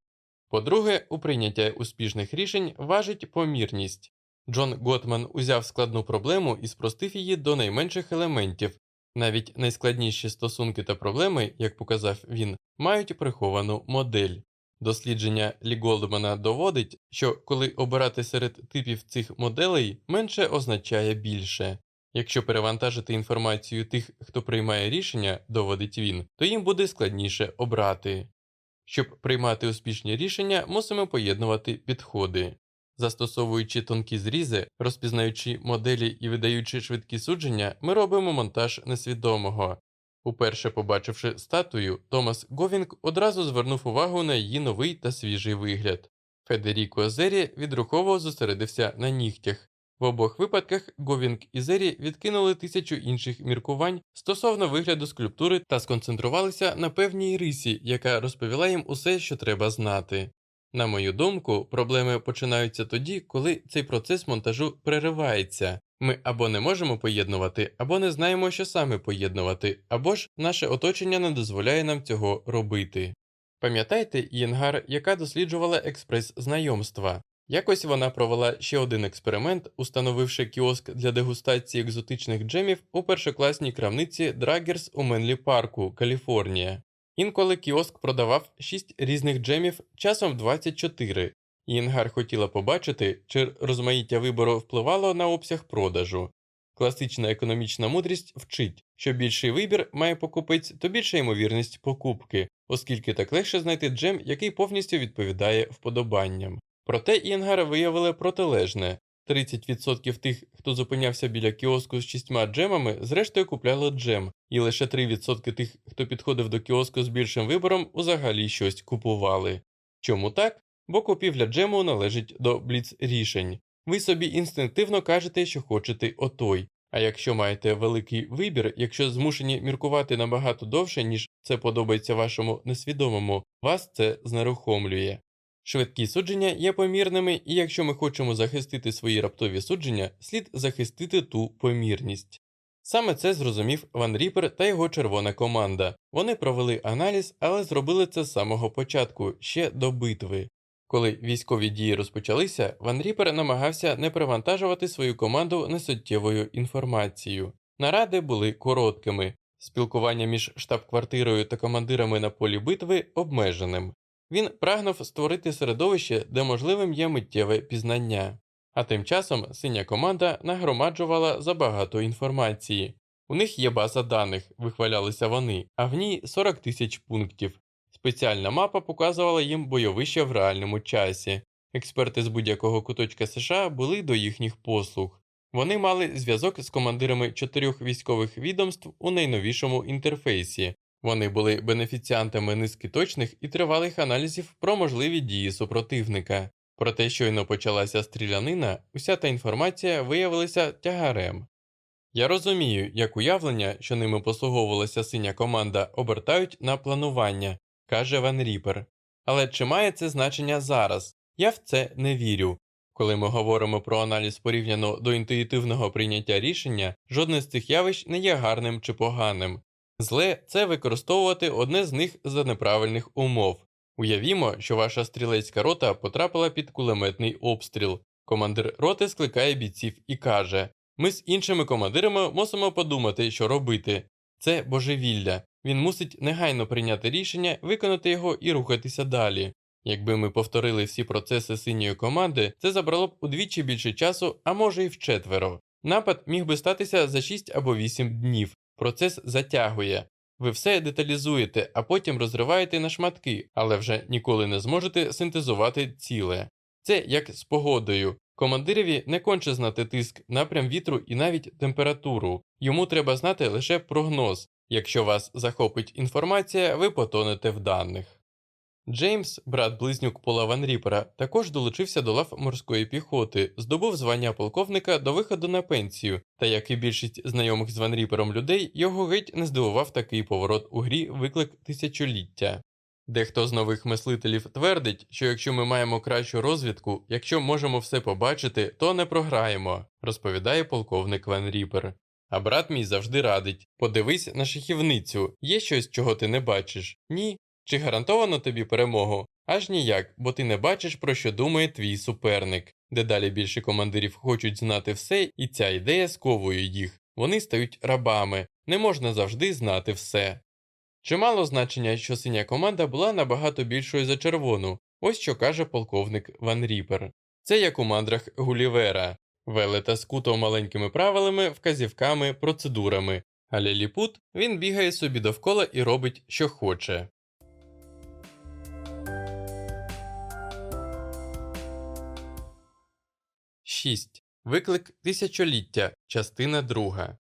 По-друге, у прийняття успішних рішень важить помірність. Джон Готман узяв складну проблему і спростив її до найменших елементів. Навіть найскладніші стосунки та проблеми, як показав він, мають приховану модель. Дослідження Лі Голдмана доводить, що коли обирати серед типів цих моделей менше означає більше. Якщо перевантажити інформацію тих, хто приймає рішення, доводить він, то їм буде складніше обрати. Щоб приймати успішні рішення, мусимо поєднувати підходи. Застосовуючи тонкі зрізи, розпізнаючи моделі і видаючи швидкі судження, ми робимо монтаж несвідомого. Уперше побачивши статую, Томас Говінг одразу звернув увагу на її новий та свіжий вигляд. Федеріко Зері відрухово зосередився на нігтях. В обох випадках Говінг і Зері відкинули тисячу інших міркувань стосовно вигляду скульптури та сконцентрувалися на певній рисі, яка розповіла їм усе, що треба знати. На мою думку, проблеми починаються тоді, коли цей процес монтажу переривається. Ми або не можемо поєднувати, або не знаємо, що саме поєднувати, або ж наше оточення не дозволяє нам цього робити. Пам'ятаєте Єнгар, яка досліджувала експрес знайомства? Якось вона провела ще один експеримент, установивши кіоск для дегустації екзотичних джемів у першокласній крамниці Драгерс у Менлі Парку, Каліфорнія. Інколи кіоск продавав 6 різних джемів, часом 24. Інгар хотіла побачити, чи розмаїття вибору впливало на обсяг продажу. Класична економічна мудрість вчить, що більший вибір має покупець, то більша ймовірність покупки, оскільки так легше знайти джем, який повністю відповідає вподобанням. Проте Інгар виявила протилежне 30% тих, хто зупинявся біля кіоску з шістьма джемами, зрештою купляли джем, і лише 3% тих, хто підходив до кіоску з більшим вибором, взагалі щось купували. Чому так? Бо купівля джему належить до бліц рішень. Ви собі інстинктивно кажете, що хочете отой. А якщо маєте великий вибір, якщо змушені міркувати набагато довше, ніж це подобається вашому несвідомому, вас це знерухомлює. Швидкі судження є помірними, і якщо ми хочемо захистити свої раптові судження, слід захистити ту помірність. Саме це зрозумів Ван Ріпер та його червона команда. Вони провели аналіз, але зробили це з самого початку, ще до битви. Коли військові дії розпочалися, Ван Ріпер намагався не привантажувати свою команду несуттєвою інформацією. Наради були короткими, спілкування між штаб-квартирою та командирами на полі битви обмеженим. Він прагнув створити середовище, де можливим є миттєве пізнання. А тим часом синя команда нагромаджувала забагато інформації. У них є база даних, вихвалялися вони, а в ній 40 тисяч пунктів. Спеціальна мапа показувала їм бойовище в реальному часі. Експерти з будь-якого куточка США були до їхніх послуг. Вони мали зв'язок з командирами чотирьох військових відомств у найновішому інтерфейсі. Вони були бенефіціантами низки точних і тривалих аналізів про можливі дії супротивника. Проте щойно почалася стрілянина, уся та інформація виявилася тягарем. Я розумію, як уявлення, що ними послуговувалася синя команда, обертають на планування, каже Ван Ріпер. Але чи має це значення зараз? Я в це не вірю. Коли ми говоримо про аналіз порівняно до інтуїтивного прийняття рішення, жодне з цих явищ не є гарним чи поганим. Зле це використовувати одне з них за неправильних умов. Уявімо, що ваша стрілецька рота потрапила під кулеметний обстріл. Командир роти скликає бійців і каже: Ми з іншими командирами мусимо подумати, що робити. Це божевілля. Він мусить негайно прийняти рішення, виконати його і рухатися далі. Якби ми повторили всі процеси синьої команди, це забрало б удвічі більше часу, а може й вчетверо. Напад міг би статися за 6 або 8 днів. Процес затягує. Ви все деталізуєте, а потім розриваєте на шматки, але вже ніколи не зможете синтезувати ціле. Це як з погодою. Командирові не конче знати тиск, напрям вітру і навіть температуру. Йому треба знати лише прогноз. Якщо вас захопить інформація, ви потонете в даних. Джеймс, брат близнюк Пола Ван Ріпера, також долучився до лав морської піхоти, здобув звання полковника до виходу на пенсію, та як і більшість знайомих з Ван Ріпером людей, його геть не здивував такий поворот у грі виклик тисячоліття. Дехто з нових мислителів твердить, що якщо ми маємо кращу розвідку, якщо можемо все побачити, то не програємо, розповідає полковник Ван Ріпер. А брат мій завжди радить подивись на шахівницю, є щось, чого ти не бачиш? Ні. Чи гарантовано тобі перемогу? Аж ніяк, бо ти не бачиш, про що думає твій суперник. Дедалі більше командирів хочуть знати все, і ця ідея сковує їх. Вони стають рабами, не можна завжди знати все. Чимало значення, що синя команда була набагато більшою за червону, ось що каже полковник Ван Ріпер. Це як у мандрах Гулівера, велета скуто маленькими правилами, вказівками, процедурами, а Ліліпут він бігає собі довкола і робить, що хоче. 6. Виклик тисячоліття. Частина 2.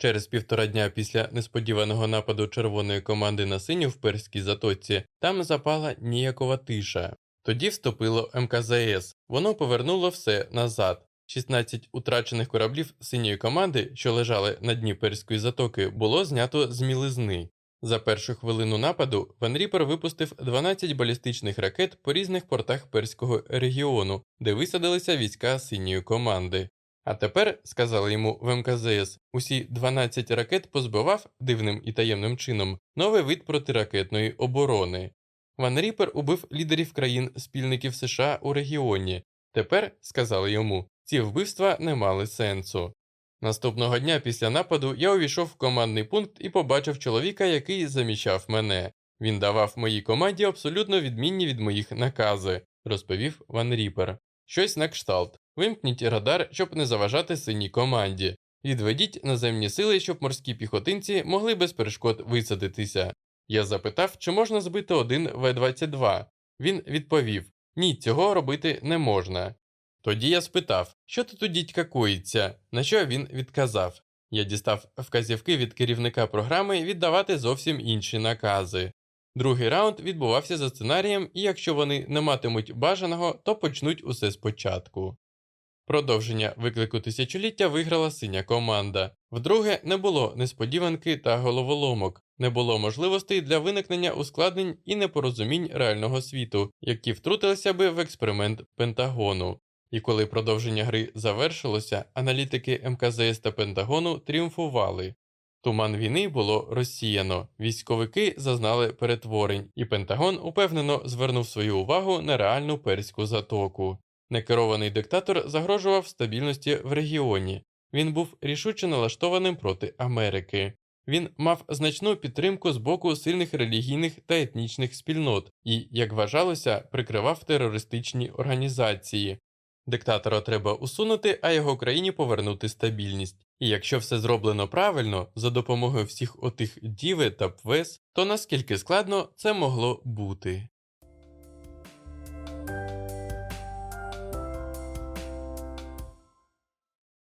Через півтора дня після несподіваного нападу червоної команди на синю в перській затоці там запала ніякова тиша. Тоді вступило МКЗС. Воно повернуло все назад. 16 утрачених кораблів синьої команди, що лежали на дні перської затоки, було знято з мілизни. За першу хвилину нападу Ван Ріпер випустив 12 балістичних ракет по різних портах перського регіону, де висадилися війська синьої команди. А тепер, сказали йому в МКЗС, усі 12 ракет позбивав дивним і таємним чином новий вид протиракетної оборони. Ван Ріпер убив лідерів країн спільників США у регіоні. Тепер, сказали йому, ці вбивства не мали сенсу. Наступного дня після нападу я увійшов в командний пункт і побачив чоловіка, який заміщав мене. Він давав моїй команді абсолютно відмінні від моїх накази, розповів Ван Ріпер. Щось на кшталт. Вимкніть радар, щоб не заважати синій команді. Відведіть наземні сили, щоб морські піхотинці могли без перешкод висадитися. Я запитав, чи можна збити один В-22. Він відповів: Ні, цього робити не можна. Тоді я спитав, що тут у дідька коїться, на що він відказав. Я дістав вказівки від керівника програми віддавати зовсім інші накази. Другий раунд відбувався за сценарієм, і якщо вони не матимуть бажаного, то почнуть усе спочатку. Продовження виклику тисячоліття виграла синя команда. Вдруге, не було несподіванки та головоломок, не було можливостей для виникнення ускладнень і непорозумінь реального світу, які втрутилися би в експеримент Пентагону. І коли продовження гри завершилося, аналітики МКЗС та Пентагону тріумфували. Туман війни було розсіяно, військовики зазнали перетворень, і Пентагон упевнено звернув свою увагу на реальну перську затоку. Некерований диктатор загрожував стабільності в регіоні. Він був рішуче налаштованим проти Америки. Він мав значну підтримку з боку сильних релігійних та етнічних спільнот і, як вважалося, прикривав терористичні організації. Диктатора треба усунути, а його країні повернути стабільність. І якщо все зроблено правильно, за допомогою всіх отих діви та пвес, то наскільки складно це могло бути.